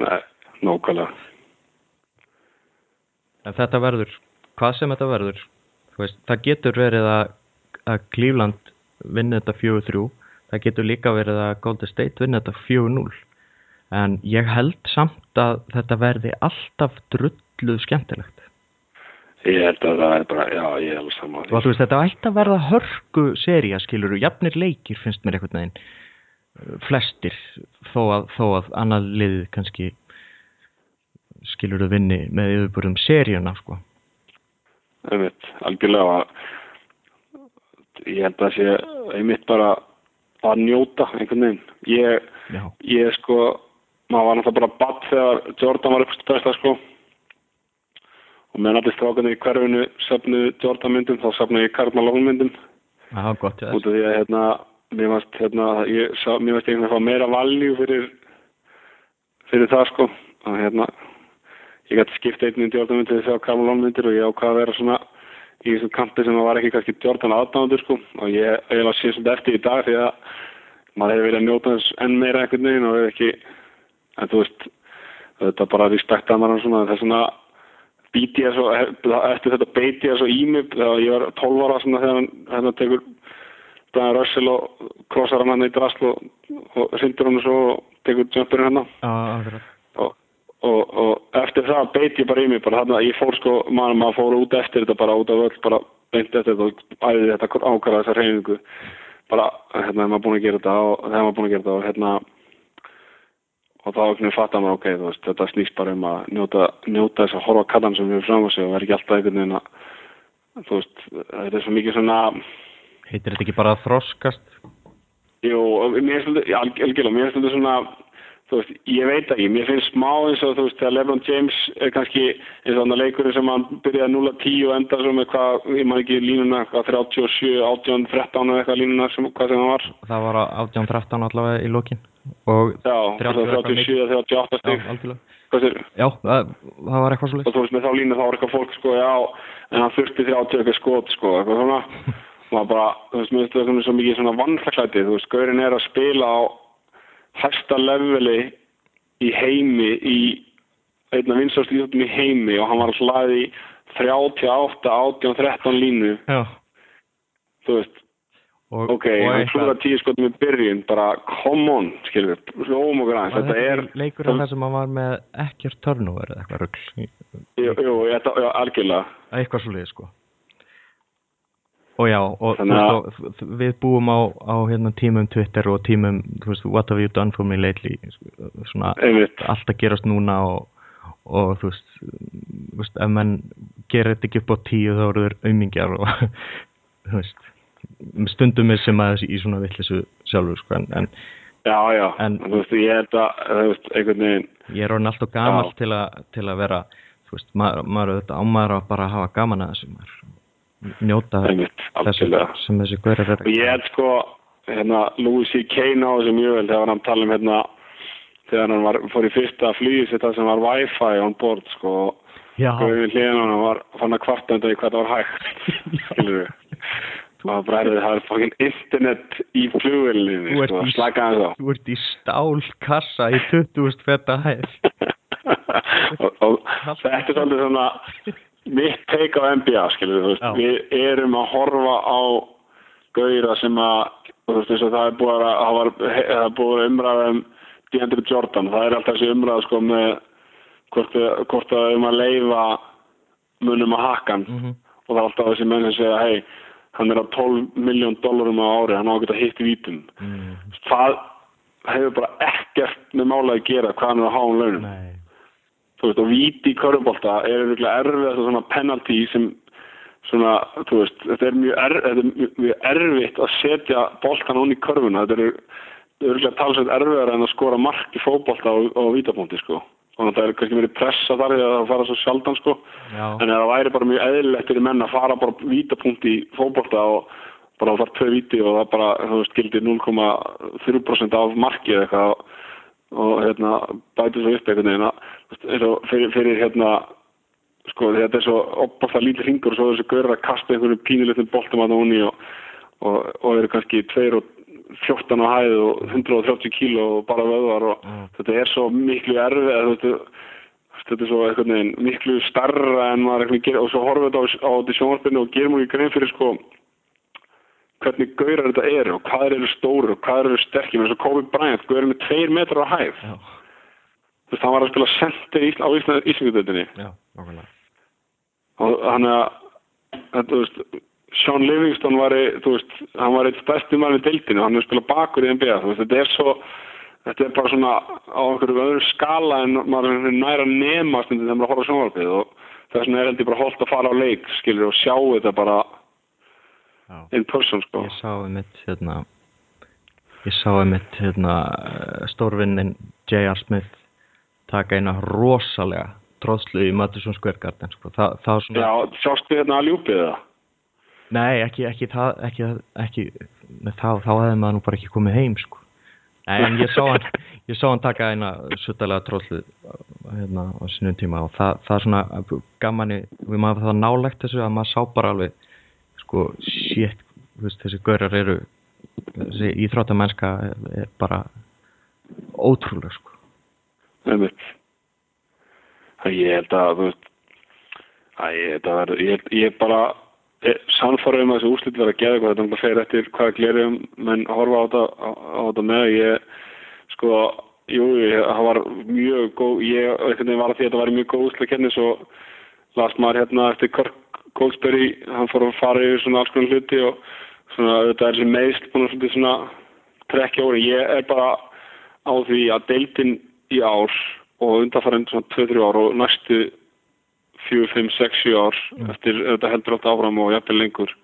Nei, nákvæmlega en þetta verður, hvað sem þetta verður þú veist, það getur verið að, að Cleveland vinni þetta 4-3 það getur líka verið að Golden State vinni þetta 4-0 en ég held samt að þetta verði alltaf drullu skemmtilegt. Ég held að það er bara, já, ég alveg saman þú veist þetta ætti að verða hörku seria skilur jafnir leikir finnst mér einhvern veginn. Uh, flestir þó að, þó að annað liðið kannski skilur að vinni með yfirbúrum seríuna sko. Einmitt, algjörlega. Ég held að sé einmitt bara að njóta einhvern veginn. Ég, ég sko maður var náttúrulega bara badd þegar Jordan var uppst besta sko. Og meðan allir strákanir í hverfinu söfnuðu Jordan myndum þá söfnuðu ég Karl Malone myndum. Var gott hjá út af því að hérna mér varst hérna ég, sá, mér varst einhvern veginn að fá meira valjú fyrir fyrir það sko. Og hérna ég gæti skipt einnig í Jordan myndir þegar Karl Malone myndir og ég ákvaði að vera svona í þessum kampi sem var ekki kannski Jordan aðdándur sko. Og ég eiginlega sé svolítið eftir í dag því að maður hefur verið að njóta þess enn meira einhvern veginn og hefur ekki en þú veist þetta bara respekta maður svona þess vegna býti ég svo eftir þetta beiti ég svo í mig þegar ég var 12 ára svona þegar hann hérna tekur Brian Russell og krossar hann hann í drasl og, og syndur hann og svo og tekur jumpurinn hann Já, og, og, og eftir það beiti ég bara í mig bara hann að ég fór sko maður maður fór út eftir þetta bara út af öll bara beint eftir þetta og æði þetta ákvæða þessa reyningu bara hérna þegar maður búin að gera þetta og þegar maður búin að gera þetta og hérna og þá ekki fattar maður ok, veist, þetta snýst bara um að njóta, njóta þess að horfa kallan sem við fram á sig og verði ekki alltaf einhvern veginn að þú veist, þetta er svo mikið svona heitir þetta ekki bara að þroskast? Jú, mér finnst þetta algjörlega, mér finnst þetta svona þú veist, ég veit ekki, mér finnst smá eins og þú veist, þegar Lebron James er kannski eins og þannig leikurinn sem hann byrjaði 0-10 og enda svo með hvað, ég maður ekki línuna, hvað 37, 18, 13 eða eitthvað línuna, sem, hvað sem það var Það var 18, 13 allavega í lókin og Já, 37, 38 stygg Já, það, það var eitthvað svo leitt og þú veist, með þá línu þá var eitthvað fólk sko, já, en hann þurfti 30 eitthvað skot, sko, eitthvað svona. Maður bara, þú veist, mér finnst þetta svo mikið svona vannfæklæti, þú veist, Gaurin er að spila á hæsta leveli í heimi í einna íþjóttum í heimi og hann var hlaði 38, 18, 13 línu. Já. þú veist og, ok, og hann flúða tíu skotum í byrjun bara come on, skilur og græns, þetta er leikur af það sem hann var með ekkert törnúver eða eitthvað rögl jú, jú, þetta, já, algjörlega. Eitthvað svo liði sko. Og já, og veist, við búum á, á hérna, tímum Twitter og tímum veist, what have you done for me lately svona, allt að gerast núna og, og þú veist, veist ef mann gerir þetta ekki upp á tíu þá eru þeir auðmingjar og þú veist stundum er sem aðeins í svona vittlisu sjálfur sko, en, en Já, já, en, þú veist, ég er þetta, þú veist, einhvern veginn Ég er orðin alltaf gamal til, til að vera, þú veist, maður, maður auðvitað ámaður að bara hafa gaman að þessu maður njóta þessu sem þessi hverjar er og ég held sko hérna, Louis C.K. náðu þessu mjög vel þegar hann tala um hérna þegar hann var, fór í fyrsta flýðis þetta sem var Wi-Fi on board sko. Við hlýðin hann var fann að kvarta þetta í hvað það var hægt skilur við og er það fokkin internet í flugvelinu sko, slaka hans á. Þú ert í stálkassa í 20.000 fetta hæð. Og, og þetta er svolítið svona mitt teik á NBA skilur við, við erum að horfa á gauðra sem að þú veist það er búið að það var, er búið umræða um DeAndre Jordan, það er alltaf þessi umræða sko með hvort, hvort að um að leifa munum að hakan mm -hmm. og það er alltaf þessi menn sem segja hei, hann er á 12 miljón dólarum á ári, hann á að geta hitt í vítum. Mm. Það hefur bara ekkert með mála að gera hvað hann er að háa um launum. Nei. Þú veist, og víti í körubólta er virkilega erfið þess að svona penalty sem svona, þú veist, þetta er mjög, er, þetta er mjög, erfitt að setja bóltan hún í körfuna, þetta er virkilega talsveit erfiðar en að skora mark í fókbólta og, og vítapunkti, sko að það er kannski verið pressa þar að það fara svo sjaldan, sko Já. en það væri bara mjög eðlilegt fyrir menn að fara bara vítapunkti í fókbólta og bara þar tvei víti og það bara, þú veist, gildir 0,3% af markið eitthvað og hérna bæti svo upp einhvern veginn að fyrir, fyrir hérna sko þetta er svo opbátt lítið ringur og svo þessu görur að kasta einhvern pínulegtum boltum að það húnni og, og, og eru kannski 2 og 14 á hæð og 130 kíl og bara vöðvar og mm. þetta er svo miklu erfið þetta, þetta er svo einhvern veginn miklu starra en maður gerir og svo horfum við þetta á, á því sjónvarpinu og gerum við grein fyrir sko hvernig gaurar þetta eru og hvað eru stóru og hvað eru sterkir eins og Kobe Bryant, gaurar með 2 metrar á hæð Já. þú veist, hann var að spila sendir á Íslandudöldinni og hann er að þú veist, Sean Livingston var þú veist, hann var eitt stærsti mann í deildinu, hann er að spila bakur í NBA veist, þetta er svo þetta er bara svona á einhverju öðru skala en maður er næra nema stundin þegar maður horfa sjónvarpið og þess vegna er heldur bara holdt að fara á leik skilur og sjá þetta bara in person sko ég sá einmitt hérna ég sá einmitt hérna stórvinnin J.R. Smith taka eina rosalega tróðslu í Madison Square Garden sko. Þa, það svona... Já, sástu hérna að ljúpið það? Nei, ekki, ekki það ekki, ekki, þá, þá hefði maður nú bara ekki komið heim sko. Nei, en ég sá hann ég sá hann taka eina suttalega tróðslu hérna á sinum tíma og það, það er svona gaman við maður það nálegt þessu að maður sá bara alveg sko shit veist, þessi gaurar eru þessi íþróttamennska er, bara ótrúlega sko. Það ég held að þú veist að ég held að verður ég, ég bara sannfara um að þessi úrslit verða að geða eitthvað þetta fyrir eftir hvað glerum menn horfa á þetta, á, þetta með. Ég sko jú, ég, það var mjög góð ég einhvern veginn var að því að þetta var mjög góð úrslit kenni svo las maður hérna eftir Kirk Goldsberry hann fór að fara yfir svona alls konar hluti og svona þetta er þessi meðst búin að svolítið svona trekja óri ég er bara á því að deildin í ár og undanfærin svona 2-3 ár og næstu 4, 5, 6, 7 ár eftir ef þetta heldur átt áfram og jafnvel lengur.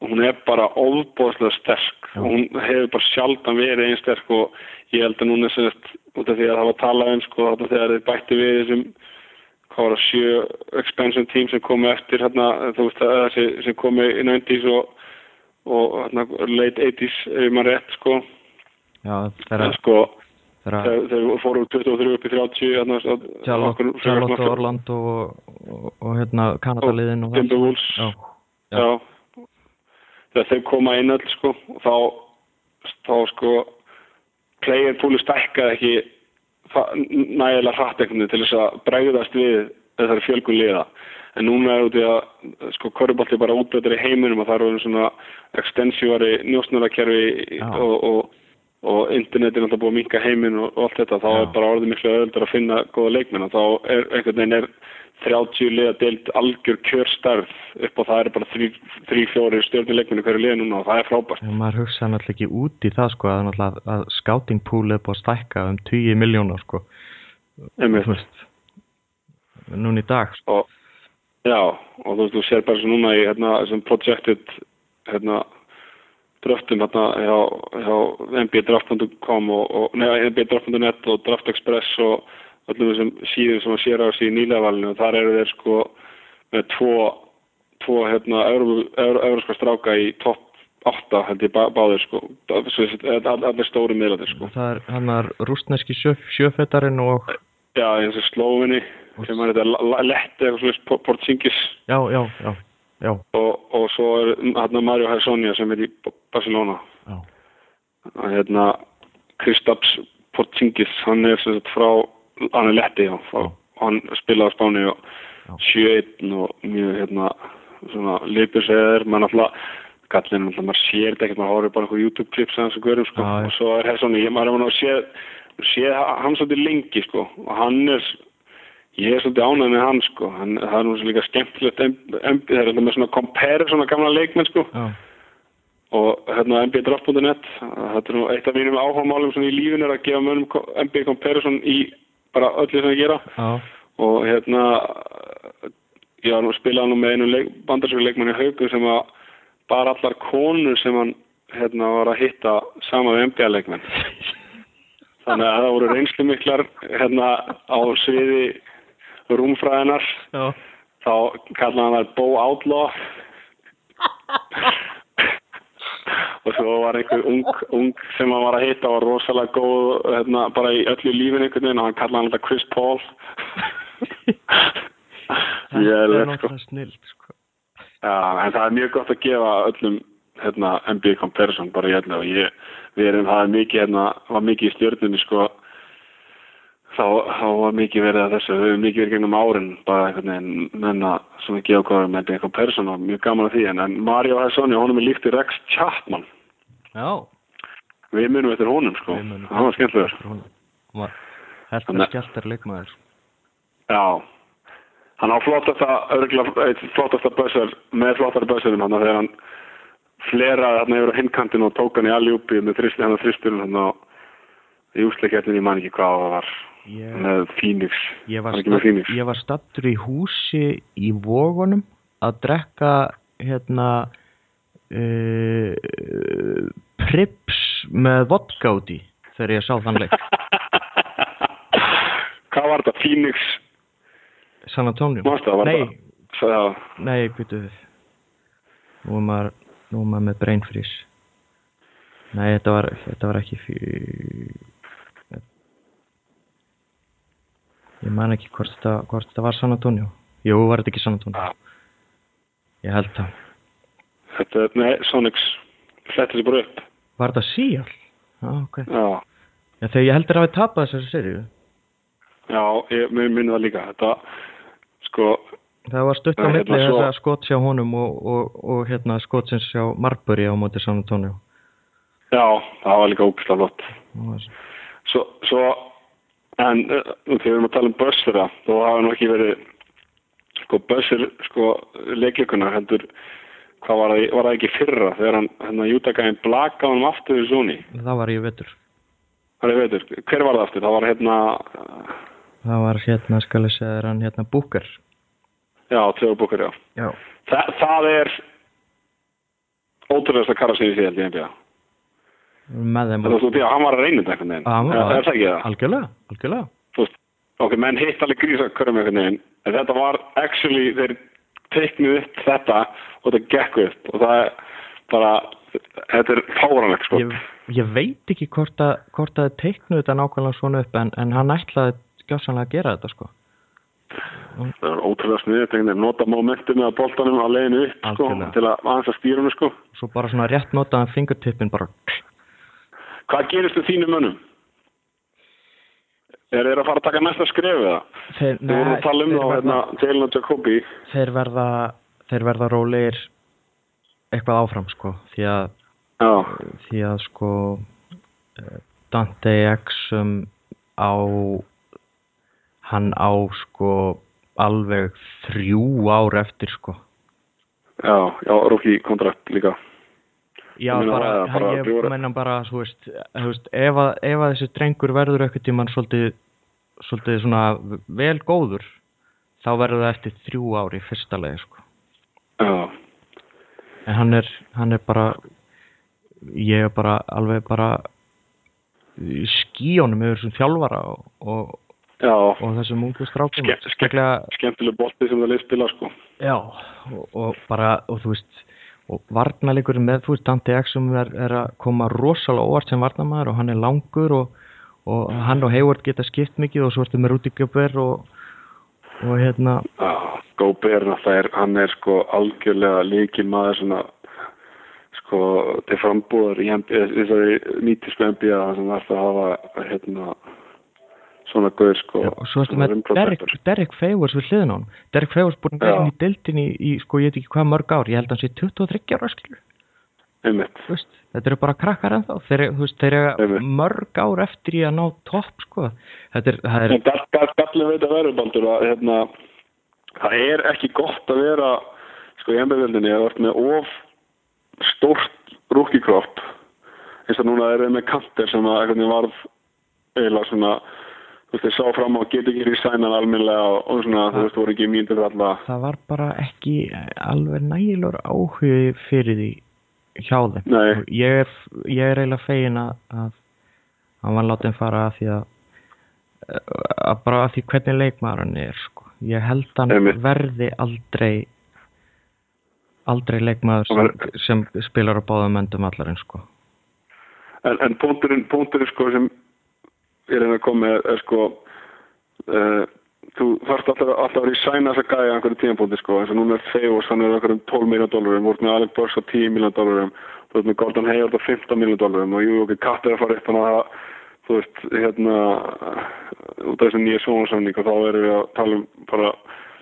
Hún er bara óbóðslega sterk. Og hún hefur bara sjaldan verið einn sterk og ég held að núna semst út af því að það var talað um sko þarna þegar þið bætti við þessum hvað var það, sjö expansion team sem komu eftir hérna, þú veist að þessi sem komu í 90s og, og hérna, late 80s ef maður rétt sko. Já, en þegar sko þegar þegar þeir fóru úr 23 upp í 30 hérna, Charlotte, Charlotte og Orlando og, og, og hérna Kanadaliðin og. Timberwolves Já, já. þegar þeir koma inn öll sko þá, þá sko player pooli stækkaði ekki nægilega hratt einhvern veginn til þess að bregðast við þessari fjölgun liða en núna er út í að sko korfubolti er bara útbættir í heiminum og það eru svona extensívari njósnarakerfi og, og, og internetin er alltaf búið að minka heiminn og, og allt þetta þá Já. er bara orðið miklu öðuldur að finna góða leikmenn og þá er einhvern veginn er 30 liða deild algjör kjörstarf upp og það eru bara 3-4 stjórnuleikmenni hverju liða núna og það er frábært og maður hugsaði náttúrulega ekki út í það sko að, að scouting pool er búið að stækka um 10 miljónar sko núna í dag sko. og já, og þú veist, þú sér bara svo núna í hérna, þessum projected hérna, dröftum hérna hjá, hjá mbdraft.com og, mbdraft.net og Draft Express og öllum þessum síðum sem að sér á í nýlegavalinu og þar eru þeir sko með tvo, tvo hérna, euróska stráka í topp 8 held ég bá, báðir sko. Allir stóri miðlarnir sko. Það er hann er rústneski sjö, sjöfettarinn og já, eins og slófinni sem er þetta letti eitthvað svona Portsingis já, já, já, já, og, og svo er hérna Mario Hessonia sem er í Barcelona já. að hérna Kristaps Porzingis hann er sem sagt frá hann er letti já, frá, og hann spilaði á Spáni og Já. 7-1 og mjög hérna svona leipurseðir mann alltaf gallin alltaf maður sér þetta ekkert maður horfir bara eitthvað YouTube klips að þessu görum sko Já, já. og svo er Hessonia, ég maður hefur nú séð séð hann svolítið lengi sko og hann er ég er svolítið ánægð með hann sko hann, það er nú svo líka skemmtilegt em- em- það er alltaf með svona compare svona gamla leikmenn sko já. og hérna mbdraft.net þetta er nú eitt af mínum áhugamálum svona í lífinu er að gefa mönnum ko- MB Comparison í bara öllu sem ég gera já. og hérna ég var nú að spila nú með einu leik, bandarsöku leikmann í haugu sem að bara allar konur sem hann hérna var að hitta sama við NBA leikmenn þannig að það voru reynslu miklar hérna á sviði rúmfræðinar já. þá kallaði hann það Bo Outlaw og svo var einhver ung, ung sem hann var að hitta var rosalega góð hérna, bara í öllu lífinu einhvern veginn og hann kallaði hann þetta Chris Paul Ég er sko. náttúrulega snill sko. Já, en það er mjög gott að gefa öllum hérna, NBA comparison bara í öllu og ég, við erum, það mikið hérna, var mikið í stjörnunni sko þá, þá var mikið verið að þessu, við höfum mikið verið gegnum árin bara einhvern veginn menna sem við gefa okkur með NBA comparison og mjög gaman að því en, en Mario Hessonia, honum er líkt í Rex Chapman. Já. Við munum eftir honum sko, hann var skemmtilegur. heldur Þannig- skjáltar leikmaður. Já, hann á flottasta, flottasta bössur, með flottara bössurum hann þegar hann fleraði hann yfir á hinkantinn og tók hann í alljúpi með þristi hann á þristurinn hann á í úsleikettin, ég man ekki hvað það var ég, Phoenix, ég, var stadd, Phoenix? ég var stattur í húsi í Vógunum að drekka hérna uh, Prips með vodka út í þegar ég sá þann leik. Hvað var þetta, Phoenix? San Antonio. Var nei, það? Nei, býtu við nú er maður nú er maður með brain freeze. Nei, þetta var, þetta var ekki fjö... ég man ekki hvort þetta, hvort þetta var San Antonio jú, var þetta ekki San Antonio Já. ég held það þetta er, nei, Sonics fletti sér bara upp Var þetta síjál? Já, ok. já, Já, þegar ég heldur að við tapað þessari serju. já, ég mér minni það líka þetta, sko Það var stutt á milli hérna, þess að skot sjá honum og, og, og hérna skotsins sjá Marbury á móti San Antonio. já, það var líka ógislega flott Það var- svo, svo en uh, þegar við erum að tala um bössera þá hafa nú ekki verið sko bössir sko leikleikunar heldur hvað var það, var það ekki fyrra þegar hann, hann að Jútagæðin blaka hann aftur í zóni Það var ég vetur. það er veitur, hver var það aftur? það var hérna, Það var hérna, skal ég segja hann, hérna Booker. já, Trevor Booker, já Já. Þa, það er ótrúlega kara sem ég sé held í NBA Með þeim. var því að hann var að reyna þetta einhvern veginn hann var- Er- er það? Algjörlega, algjörlega. veist, ok, menn hitt alveg grísa körum einhvern veginn, en þetta var actually, þeir teiknuð upp þetta og þetta gekk upp og það er bara, þetta er fáranlegt sko. Ég, ég veit ekki hvort að, hvort að teiknu þetta nákvæmlega svona upp en, en hann ætlaði skjásanlega að gera þetta sko. það er ótrúlega sniðið, nota momentum með boltanum að leiðinu upp sko, til að aðeins að stýra hennu sko. Svo bara svona rétt notaðan fingertippin bara Hvað gerist þið þínum mönnum? Er þeir að fara að taka næsta skrefið það? Þeir, Þið vorum að tala um þeir verða, hérna, Jalen og Jacobi. þeir verða þeir verða rólegir eitthvað áfram sko því að, því að sko Dante Exum á hann á sko alveg þrjú ár eftir sko já, já, rúki kontrakt líka. Já, Ég meina, bara, er bara ég fjóra- menna bara, þú veist, veist ef, að, ef að þessi drengur verður eitthvað tímann svolítið, svolítið svona vel góður, þá verður það eftir þrjú ár í fyrsta leið, sko. Já, En hann er, hann er bara, ég er bara alveg bara í skíunum yfir þessum þjálfara og, og, og þessum ungu strákum. Ske- ske- Sérstaklega- skemmtileg bolti sem það leið spila sko. Já, og, og bara, og þú veist, og varnarleikurinn með, þú veist, Dante Exum er, er að koma rosalega óvart sem varnarmæður og hann er langur og, og hann og Hayward geta skipt mikið og svo ertu með Rúti Gjöber og, og hérna, Já, Góber náttúrulega er, hann er sko algjörlega líkil maður svona sko til frambúðar í nýtisku NBA sem það að hafa hérna svona guður sko og svo svona með Derek. Derek Favors við hliðin á hann. Derek Favors búin að vera Já. inn í deildinni í, í, sko, ég veit ekki hvað mörg ár, ég held að hann sé 23 ára, skilur. veist, þetta eru bara krakkar ennþá, þeir, þú veist, þeir eru mörg ár eftir í að ná topp, sko. Þetta er, það er, en gall- gall- gallin veit að vera baldur að hérna það er ekki gott að vera sko í NBA-veldinni að vera með of stórt rúkikropp eins og núna er þeir með kanter sem að varð eiginlega svona þú veist, þeir sá fram á geta ekki rísænan almennilega og, og svona, þú veist, voru ekki fyrir alla það var bara ekki alveg nægilegur áhugi fyrir því hjá þeim Nei. Ég er, ég er eiginlega fegin að, að hann var látið fara að því að, að bara að því hvernig leikmaður hann er sko. ég held hann Einmitt. verði aldrei aldrei leikmaður sem, sem spilar á báðum endum allarinn sko. en, en punkturinn, punkturinn sko sem ég reyna að koma með er sko uh, þú þarfst alltaf, alltaf að sæna þess að gæja einhverju tímapunkti sko. Eins og núna er Theos, hann er einhverjum 12 miljón dólarum voruð með Alec Burks á 10 miljón dólarum veist með Gordon Hayward á 15 miljón dólarum og jú, ok, Katt er að fara upp hann að þú veist, hérna út af þessum nýja sjónarsamning og þá erum við að tala um bara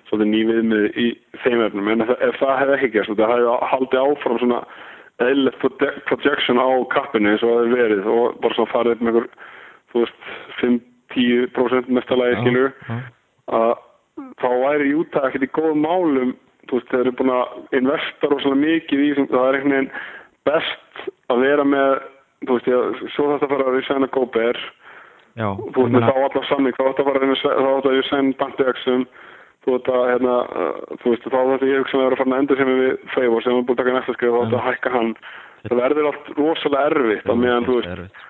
svolítið ný viðmið í þeim efnum. En ef, ef það hefði ekki gerst, þetta hefði haldið áfram svona proje- projection á kappinu eins og það hefði verið og bara svona farið upp með einhver þú veist, 5-10% mestalagi skilur að þá væri Júta ekkert í góðum málum þú veist, þeir eru búin að investa rosalega mikið í þessum, það er einhvern veginn best að vera með þú veist, ég, svo þetta fara að resigna Góber já, þú veist, þá allar samning þá að fara að að að senn bandöksum þú veist að, hérna, þú veist, þá þetta ég hugsa að vera að fara að enda sem við Favor sem er búin að taka næsta skrif, þá að hækka hann. Það verður allt rosalega erfitt á meðan, þú veist.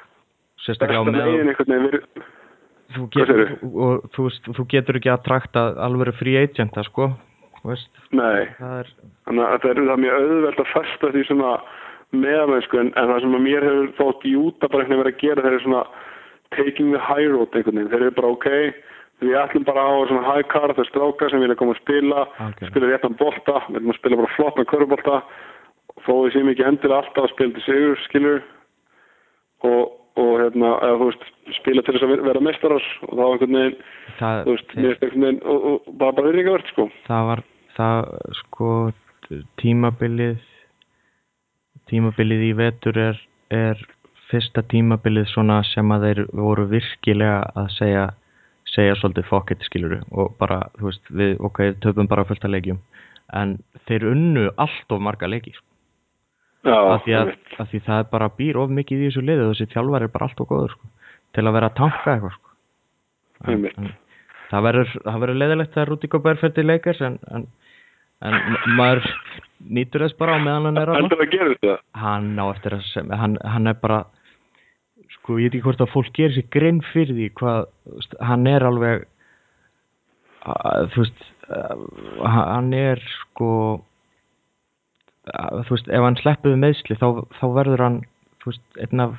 Sérstaklega á meðan þú getur, og, þú, veist, þú getur ekki að trakta alveg free agenta sko nei, það er þannig að þetta er, það er mjög auðvelt að festa því svona meðamennsku en, en það sem að mér hefur þótt Júta bara einhvern veginn verið að gera þeir eru svona taking the high road einhvern veginn, þeir eru bara ok við ætlum bara að hafa svona high card þeir stráka sem vilja koma að spila Algjörlega. spila réttan bolta, við ætlum að spila bara flott með körfubolta. Þó við séum ekki endilega alltaf að spila til sigur skilur og, og hérna, eða þú veist spila til þess að vera mestarar og það var einhvern veginn, það, þú veist, mér finnst einhvern veginn og, og bara bara virðingavert sko það var það sko tímabilið tímabilið í vetur er, er fyrsta tímabilið svona sem að þeir voru virkilega að segja segja svolítið fokkitt skiluru og bara, þú veist, við, ok, töfum bara fullt að leikjum, en þeir unnu allt of marga leiki sko. Af því, að, af því það er bara býr of mikið í þessu liðu og þessi þjálfar er bara allt of góður sko, til að vera að tanka eitthvað sko. En- en það verður, leðilegt að Rúti Góber fer til leikars en, en, en maður nýtur þess bara á meðan hann er það? hann á eftir sem, hann, hann er bara sko ég veit ekki hvort að fólk gerir sér grinn fyrir því hvað hann er alveg að, þú veist að, hann er sko þú veist ef hann sleppuði meðsli þá, þá verður hann þú veist einn af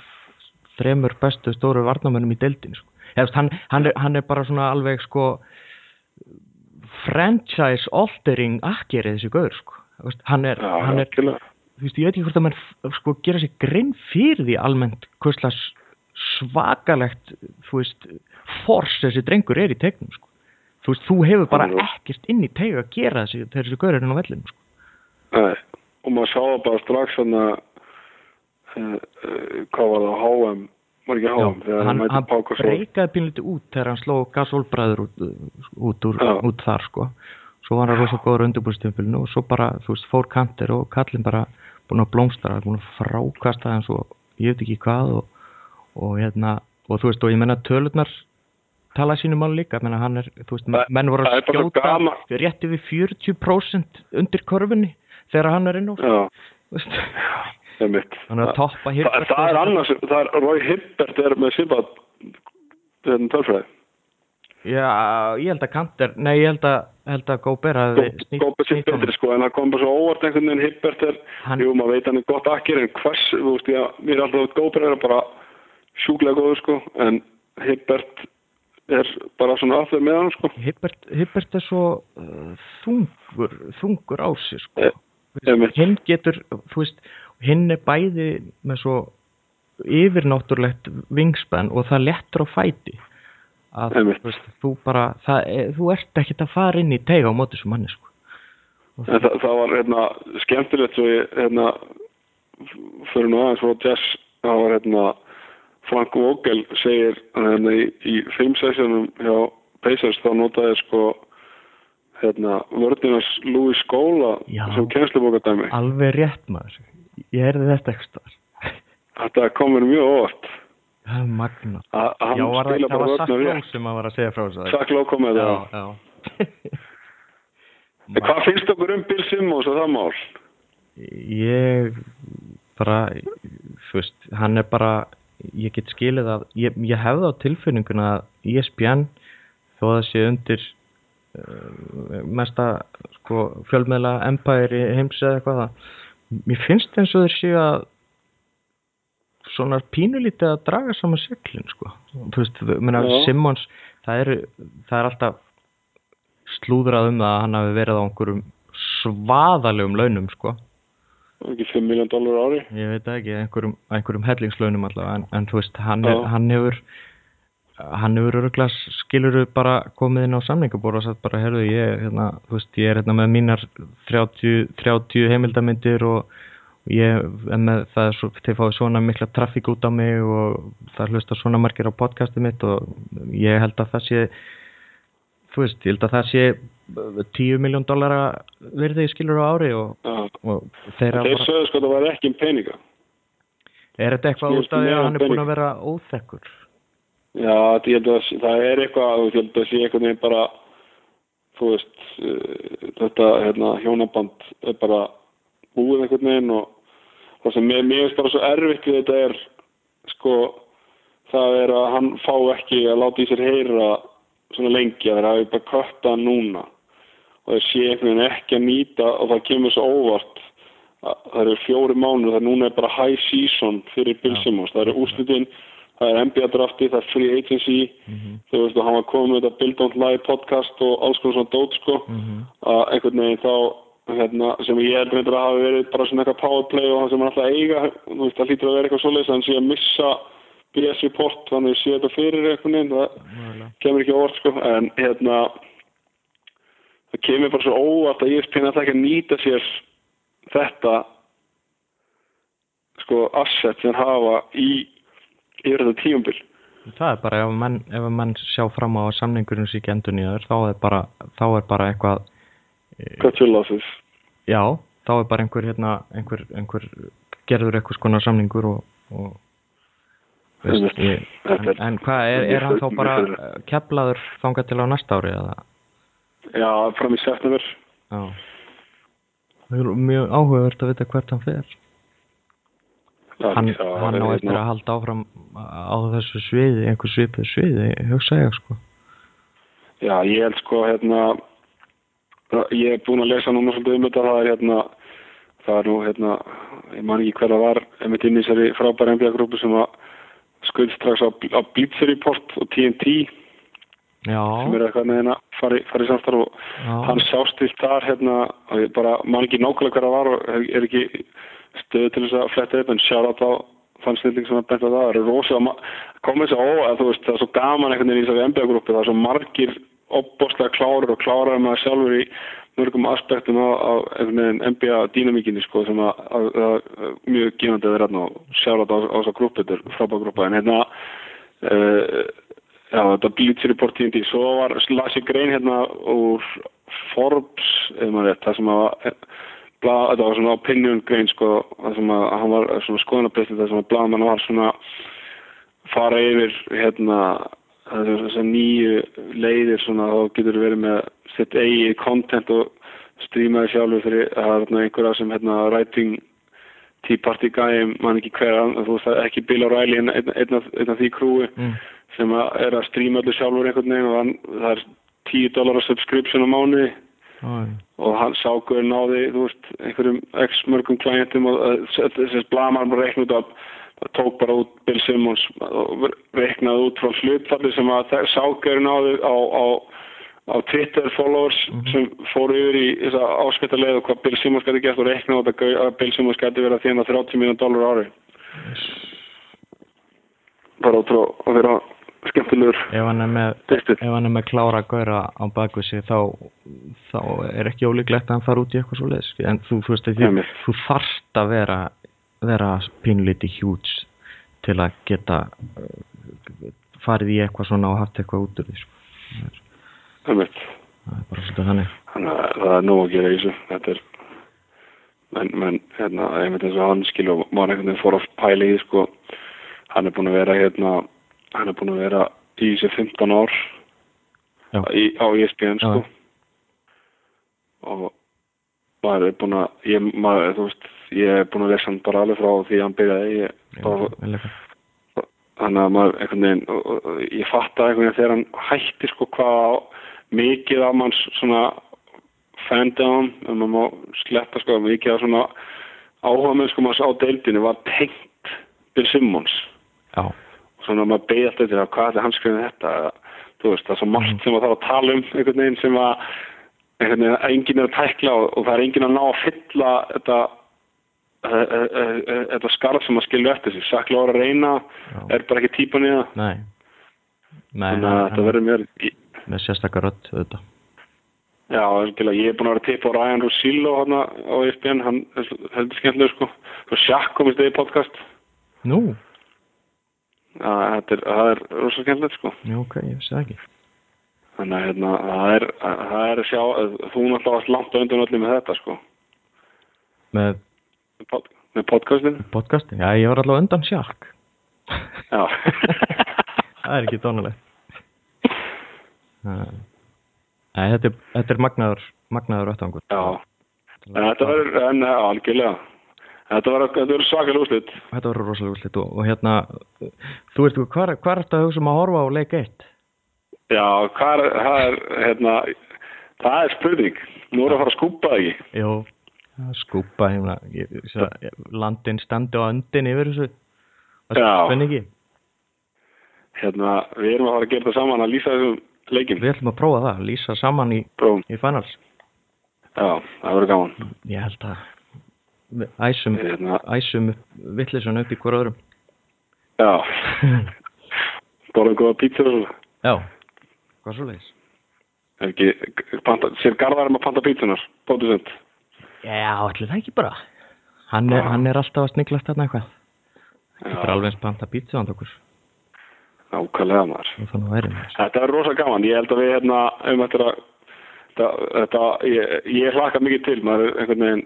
þremur bestu stóru varnamönnum í deildin sko. Eða, veist, hann, hann, er, hann er bara svona alveg sko franchise altering akkerið þessi gaur sko. Veist, hann er, Já, hann er algjörlega. þú veist, ég veit ekki hvort að mann sko gera sér grinn fyrir því almennt hvers svakalegt þú veist, force þessi drengur er í tegnum sko. þú veist, þú hefur bara ekkert inn í teg að gera þessi þessi gaur er inn á vellinu sko. Nei, og maður sá það bara strax hann að uh, uh, hvað var það, HM var ekki HM, þegar hann, hann breykaði pínlítið út þegar hann sló gasólbræður út, út, úr, Já. út þar sko. svo var hann rosa góður undirbúrstímpilinu og svo bara, þú veist, fór kantir og kallinn bara búin að blómstra búin að frákasta hans og ég veit ekki hvað og, og hérna og þú veist, og ég menna tölurnar tala sínu mál líka, menna hann er þú veist, menn voru að skjóta gaman. rétt yfir 40% undir körfunni þegar hann er inn það mitt. hann er að toppa það, Hibbert það er annars, það er Rói Hibbert er með svipað þetta tölfræði. Já, ég held að Kanter, nei ég held að, held að Góber að Gópa sér betri sko, en það kom bara svo óvart einhvern veginn Hibbert er, Hann- jú maður veit hann er gott akkir, en hvers, þú veist, já, mér er alltaf að Gópa er bara sjúklega góður sko, en Hibbert er bara svona allir með hann sko. Hibbert, Hibbert er svo uh, þungur, þungur á sig sko. Einmitt. Hinn getur, þú veist hinn er bæði með svo yfirnáttúrlegt vingspenn og það lettur á fæti að veist, þú bara það, þú ert ekkert að fara inn í teiga á móti sem manni sko. En það, það var hérna skemmtilegt svo ég hérna fyrir nú aðeins frá Jess það var hérna Frank Vogel segir hérna í, í filmsessjónum hjá Pacers þá notaði sko hérna vörðinars Louis Skóla Já. sem kennslubókardæmi. Alveg rétt maður. Ég heyrði þetta ekki staðar. Þetta komur mjög óvart það er magna að að Já, var það, það var Sakló sem að var að segja frá þessu. Sack Lowe kom já, það. hvað finnst okkur um Bill Simmons og það mál? ég bara þú veist, hann er bara ég get skilið að ég, ég hefði á tilfinninguna að ESPN þó að það sé undir mesta sko, fjölmiðla empire heims eða eitthvað það mér finnst eins og þeir séu að svona pínulítið að draga saman seglin sko. Simmons það er, það er alltaf slúðrað um það að hann hafi verið á einhverjum svaðalegum launum sko Ekki 5 miljón dólar ári? ég veit ekki, einhverjum, einhverjum hellingslaunum allavega, en, en þú veist, hann, er, hann hefur hann hefur öruglega skiluru bara komið inn á samningabóra og sagt bara, herðu, ég, hérna, þú veist, ég er hérna með mínar 30, 30 heimildamindir og ég er með það, er svo, þeir fáið svona mikla trafík út á mig og það hlusta svona margir á podcastið mitt og ég held að það sé þú veist, ég held að það sé 10 miljón dollara virði skilur á ári og, og þeir sögðu sko að það var ekki um peninga. Er þetta eitthvað út af því að hann er búin að vera óþekkur? Já, að það er eitthvað, ég held að sé einhvern veginn bara, þú veist, uh, þetta hérna, hjónaband er bara búið einhvern veginn og það sem mér, finnst bara svo erfitt við þetta er, sko, það er að hann fá ekki að láta í sér heyra svona lengi, að það er bara hann núna og það sé einhvern veginn ekki að nýta og það kemur svo óvart að það eru fjóri mánuð, það núna er bara high season fyrir Bill. Simmons, það eru úrslitin það er NBA drafti, það er free agency Mhm. þú veist og hann var komið með þetta Bill Don't Lie podcast og alls konar svona dót sko Mhm. að einhvern veginn þá hérna, sem ég held reyndar að hafa verið bara svona eitthvað powerplay og það sem er alltaf eiga þú veist, það hlýtur að vera eitthvað svoleiðis en sé að missa BS report þannig að sé þetta fyrir eitthvað neinn það Mögulega. kemur ekki orð sko en hérna það kemur bara svo óvart að ESPN ætla ekki að nýta sér þetta sko asset sem hafa í yfir þetta tíumbil Það er bara ef menn, ef menn sjá fram á sér ekki endur nýður þá er bara, þá er bara eitthvað cut your losses. Já, þá er bara einhver hérna einhver, einhver gerður eitthvað skona samningur og, og veist, ég, en, en hvað, er, er hann þá bara keflaður þangað til á næsta ári eða? já, fram í september. Já. Mjög áhugavert að vita hvert hann fer hann, hann á eftir að halda áfram á þessu sviði, einhver svipið sviði hugsa ég sko. Já, ég held sko hérna ég er búinn að lesa núna svolítið um þetta það er hérna það er nú hérna, ég man ekki hver það var einmitt inn í þessari frábæra NBA-grúpu sem að skuð strax á, á Blitzer Report og TNT Já, sem er eitthvað með hérna fari, fari samstarf og já, hann sást til þar hérna og ég bara man ekki nákvæmlega hver það var og er ekki stöðu til þess að fletta upp en sjárat á þann snilling sem að benda á það það er rosa komið svo ó að þú veist það er svo gaman einhvern veginn í þessari NBA-grúpu það er svo margir opbóstlega klárir og klárar með sjálfur í mörgum aspektum á, á einhvern veginn NBA dýnamíkinni sko sem að, að, að, mjög gefandi að vera hérna á, þessa grúpu þetta er frábæð grúpa en hérna uh, Já, þetta Bleacher Report TNT. Svo var, las ég grein hérna úr Forbes, eða maður rétt, það sem að, bla, þetta var svona opinion grein, sko, sem að hann var svona skoðanabreytið, það sem að blaðmann var svona fara yfir, hérna, þessar nýju leiðir svona, þá getur verið með sitt eigi content og strímaði sjálfur fyrir, hérna einhverja sem, hérna, writing Tea Party gæjum, man ekki hver, þú veist, það ekki Bill O'Reilly, einn ein, ein, ein, af því krúi, mm, sem að er að stríma öllu sjálfur einhvern veginn og hann, það er 10 dólar subscription á mánuði og hann sákur náði, þú veist, einhverjum x mörgum klientum og þessi blamar bara reiknut að tók bara út Bill Simmons og reiknaði út frá hlutfalli sem að sákur náði á, á, á Twitter followers sem fóru yfir í þessa áskættarleið og hvað Bill Simmons gæti gert og reiknaði út að Bill Simmons gæti verið að þjána 30 miljón dólar ári. Bara út frá að vera skemmtilegur ef hann er með hann er með klára gaura á baku sig þá, þá er ekki ólíklegt að hann fara út í eitthvað svo leiðis en þú, þú veist að því, þú þarft að vera vera pínlíti hjúts til að geta uh, farið í eitthvað svona og haft eitthvað út úr því sko. Einmitt. það er bara svolítið þannig að það er nóg að gera í þessu. Þetta er, menn, menn, hérna, einmitt eins og hann skilur, maður einhvern veginn fór að pæla í, sko, hann er búin að vera, hérna, hann er búin að vera í þessi 15 ár Já. í, á ESPN, sko. Já. Og maður er búin að, ég, maður, veist, ég er búin að lesa hann bara alveg frá því að hann byrjaði, ég, bara, Vel eitthvað. þannig að maður einhvern veginn og, og, og, ég einhvern veginn þegar hann hætti sko hvað mikið af manns svona fandom, ef maður má sletta sko, mikið af svona áhuga maður á deildinu var tengt Bill Simmons já, svona maður beigði alltaf til að hvað er hann skrifið þetta? Eða, þú veist, það er svo margt sem maður þarf að tala um einhvern veginn sem að einhvern veginn að enginn er að tækla og, og það er enginn að ná að fylla þetta e- e- e- þetta skarð sem maður skilur eftir sig. Sakla ára að reyna, Já. er bara ekki típan í það. Nei. Nei, þannig að þetta verður mér með sérstakar rödd auðvitað. já, ég er búin að vera að tippa á Ryan Rosillo hana á ESPN, hann heldur skemmtileg sko, og Shaq komist þið í podcast. Nú, þetta er, það er rosa skemmtilegt sko. Já, ok, ég vissi það ekki. Þannig að hérna, það er, það er að sjá þú náttúrulega varst langt á undan öllum með þetta sko. Með? Með pod- með podcastin podcasti, já, ég var allavega undan sjark já, það er ekki dónulegt Nei, þetta er, er magnaður magnaður öttangur já. Þetta verður, algjörlega þetta verður, svakalega úrslit. Þetta verður rosalega úrslit og, og hérna þú veist, hvað hva er þetta að hugsa um að horfa á leik 1? já, hvað er, það er hérna, það er spurning. Nú er að fara að skúpa það ekki? Jó, skúpa hérna, ég, ég, landin standi á öndin yfir þessu. Það Já. spenni ekki? Hérna, við erum að fara að gera það saman að lýsa þessum leikim Við ætlum að prófa það, lýsa saman í, í finals. Já, það verður gaman. Ég held að æsum, Hérna, æsum vittlisun upp í hver öðrum. já, borðum góða pítsu og svo. Já, hvað svo leiðis? Ekki, panta, sér Garðar um að panta pítsunar, bótusend. Já, allir það ekki bara. Hann er, hann er alltaf að sniglast þarna eitthvað. Þetta er alveg eins panta pítsu án okkur. Nákvæmlega maður. Þetta er rosa gaman. Ég held að við hérna um að þetta, þetta ég, ég hlakka mikið til. Maður er einhvern veginn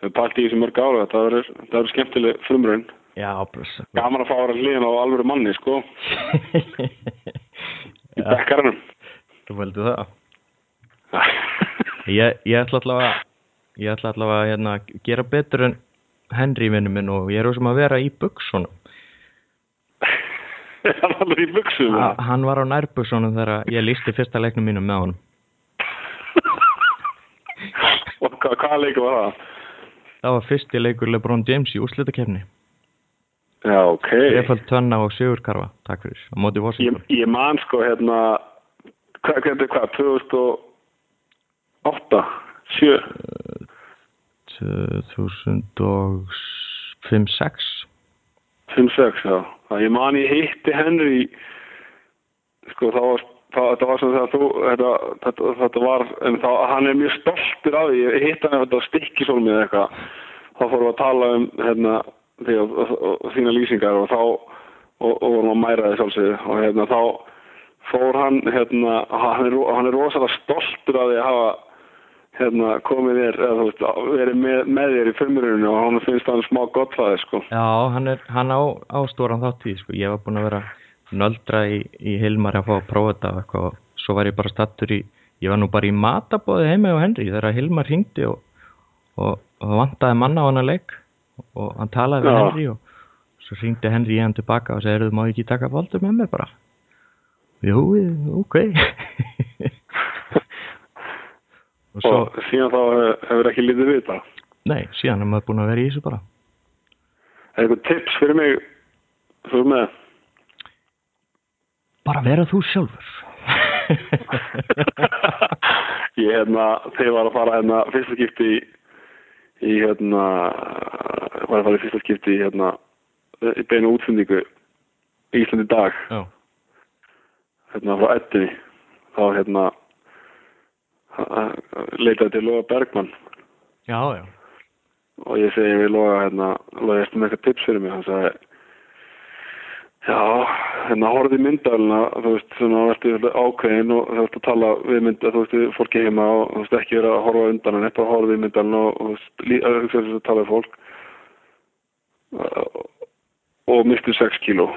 hefur pælt í þessu mörg ára. Þetta verður, skemmtileg frumraun. Já, blessa. Gaman að fá að vera hlýðin á alvöru manni, sko. Í bekkaranum. þú veldu það. Ég, ég ætla allavega ég ætla allavega að hérna, gera betur en Henry vinnu minn og ég er sem að vera í buksunum. Það er alveg í buksum. Ha- Hann var á nærbuksunum þegar ég lísti fyrsta leiknum mínum með honum. Hvað, hvaða leikur var það? Það var fyrsti leikur LeBron James í úrslutakefni. Já, ok. Trefald Tönna og Sigur Karfa, takk fyrir, á móti Ég, Washington. ég man sko hérna hvað, hvað, hvað, 2008 7 2005-06 5-6, já. Það ég man ég hitti Henry sko þá var það, þetta var sem þegar þú þetta, þetta, þetta var, en þá, hann er mjög stoltur af því, ég hitt hann ef þetta var stikkisólmi eða eitthvað, þá fórum við að tala um hérna, því og, og, þína lýsingar og þá og, vorum að mæra þess alls og hérna þá fór hann hérna, hann er, er rosalega stoltur af því að hafa hérna komið þér, eða þú veist, með, með þér í fimmurinu og hann finnst hann smá gott það, sko. Já, hann, er, hann á, á stóran þátt í, því, sko. ég var búinn að vera nöldra í, í Hilmar að fá að prófa þetta eitthvað og svo var ég bara stattur í, ég var nú bara í matabóði heima á Henry þegar Hilmar hringdi og, og, og vantaði manna á hann að leik og hann talaði við. Henry og svo hringdi Henry í hann tilbaka og segir, má ég ekki taka voldur með mér bara? Jú, ok. og svo, Og síðan þá hefur- hefur ekki lítið við það. nei, síðan er maður búinn að vera í þessu bara. Eitthvað tips fyrir mig þú með? Bara vera þú sjálfur. ég hérna, þegar ég var að fara hérna fyrsta skipti í, í hérna var að fara í fyrsta skipti í hérna í beinu útsendingu í Íslandi í dag. Já, hérna frá Ettinni þá hérna leitaði til Loga Bergmann. Já, já. og ég segi við Loga hérna, Loga, erstu með eitthvað tips fyrir mig? Hann sagði já, hérna horfði í myndalina þú veist, svona verður ákveðin og þú veist að tala við mynd þú veist, við fólki heima og þú veist ekki vera að horfa undan en eitthvað horfði í myndalina og þú veist, lí- að hugsa þess að tala við fólk og, mistu 6 kíló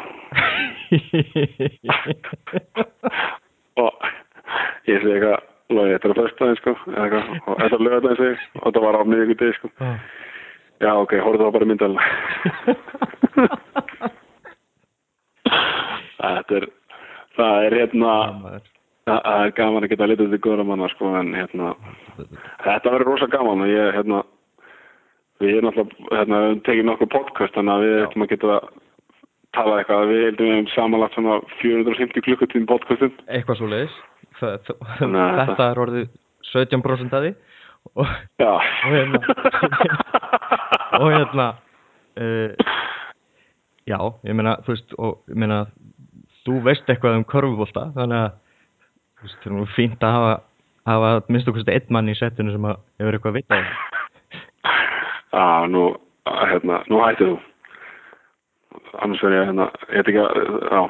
og ég segi eitthvað Logi, þetta er að fyrsta sko, eða eitthvað, og þetta er lögðaðin segi og þetta var á miðvíku degi sko Já. Ok, horfðu þá bara í myndalina. Þetta er, það er hérna, það er gaman að geta litið til góðra manna, sko, en hérna, þetta verður rosa gaman og ég, hérna, við erum alltaf, hérna, við höfum tekið nokkuð podcast, þannig að við ætlum að geta tala eitthvað, við heldum við um samanlagt svona 450 klukkutíðin podcastin. Eitthvað svo leiðis. Þetta er orðið 17% að því. Og, og hérna og hérna uh, já, ég meina þú veist, og ég meina þú veist eitthvað um körfubólta þannig að það er nú fínt að hafa hafa minnst okkur einn mann í setinu sem hefur eitthvað að vita. Já, nú, hérna, nú hættir þú. Annars verður ég, hérna, ég heit ekki að, já,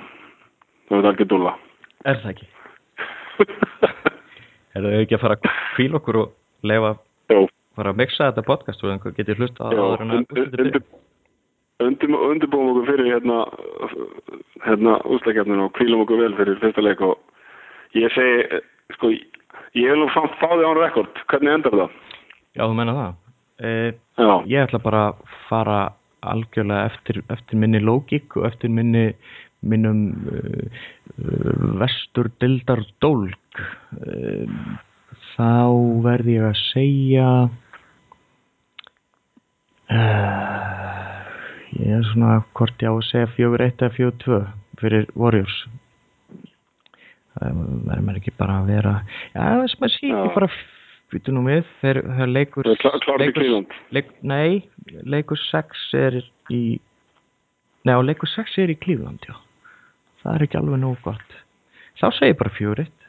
þú veit algjör dúlla. Er það ekki? Er það ekki að fara að kvíla okkur og lefa fara að mixa þetta podcast og einhver getið hlusta á já, áður en að undir? Undir, undirbúum okkur fyrir hérna, hérna úsleikjarninu og kvílum okkur vel fyrir fyrsta leik og ég segi, sko, ég vil nú samt fá því án rekord, hvernig endar það? Já, þú menna það. Já, ég ætla bara að fara algjörlega eftir, eftir minni lógík og eftir minni minnum uh, uh, vestur dildar dólk uh, þá verði ég að segja uh, ég er svona hvort ég á að segja fjögur eitt eða fjögur tvö fyrir Warriors. Það verður maður ekki bara að vera já, maður sé ekki Já. bara Býtu nú við, þeir leikur Klá, Kláður í Klíland leik, Nei, leikur 6 er í Nei, á leikur 6 er í Klífland, já. Það er ekki alveg nógu gott. Þá segir bara fjórit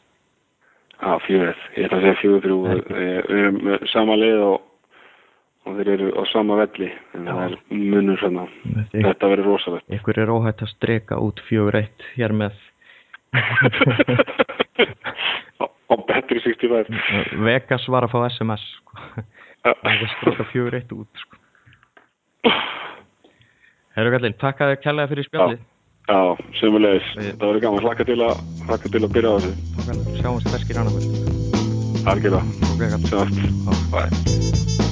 Já, fjögur Ég ætla að segja fjögur þrjú. Við erum með sama lið og, og þeir eru á sama velli en það er munur svona Þið- Þetta verður rosalegt. Ykkur er óhætt að streka út fjögur eitt hér með. Á, Betri 65 Vegas var að fá SMS sko. Það að streka fjögur eitt út sko. Herru Gallin, takk að þið kærlega fyrir spjallið. Já, sömulegis Við- Það verður gaman. Hlakka til að hlakka til að byrja á þessu. Takk að sjáumst ferskir annað Algjörlega. Ok, Gallin Sjáumst. Bye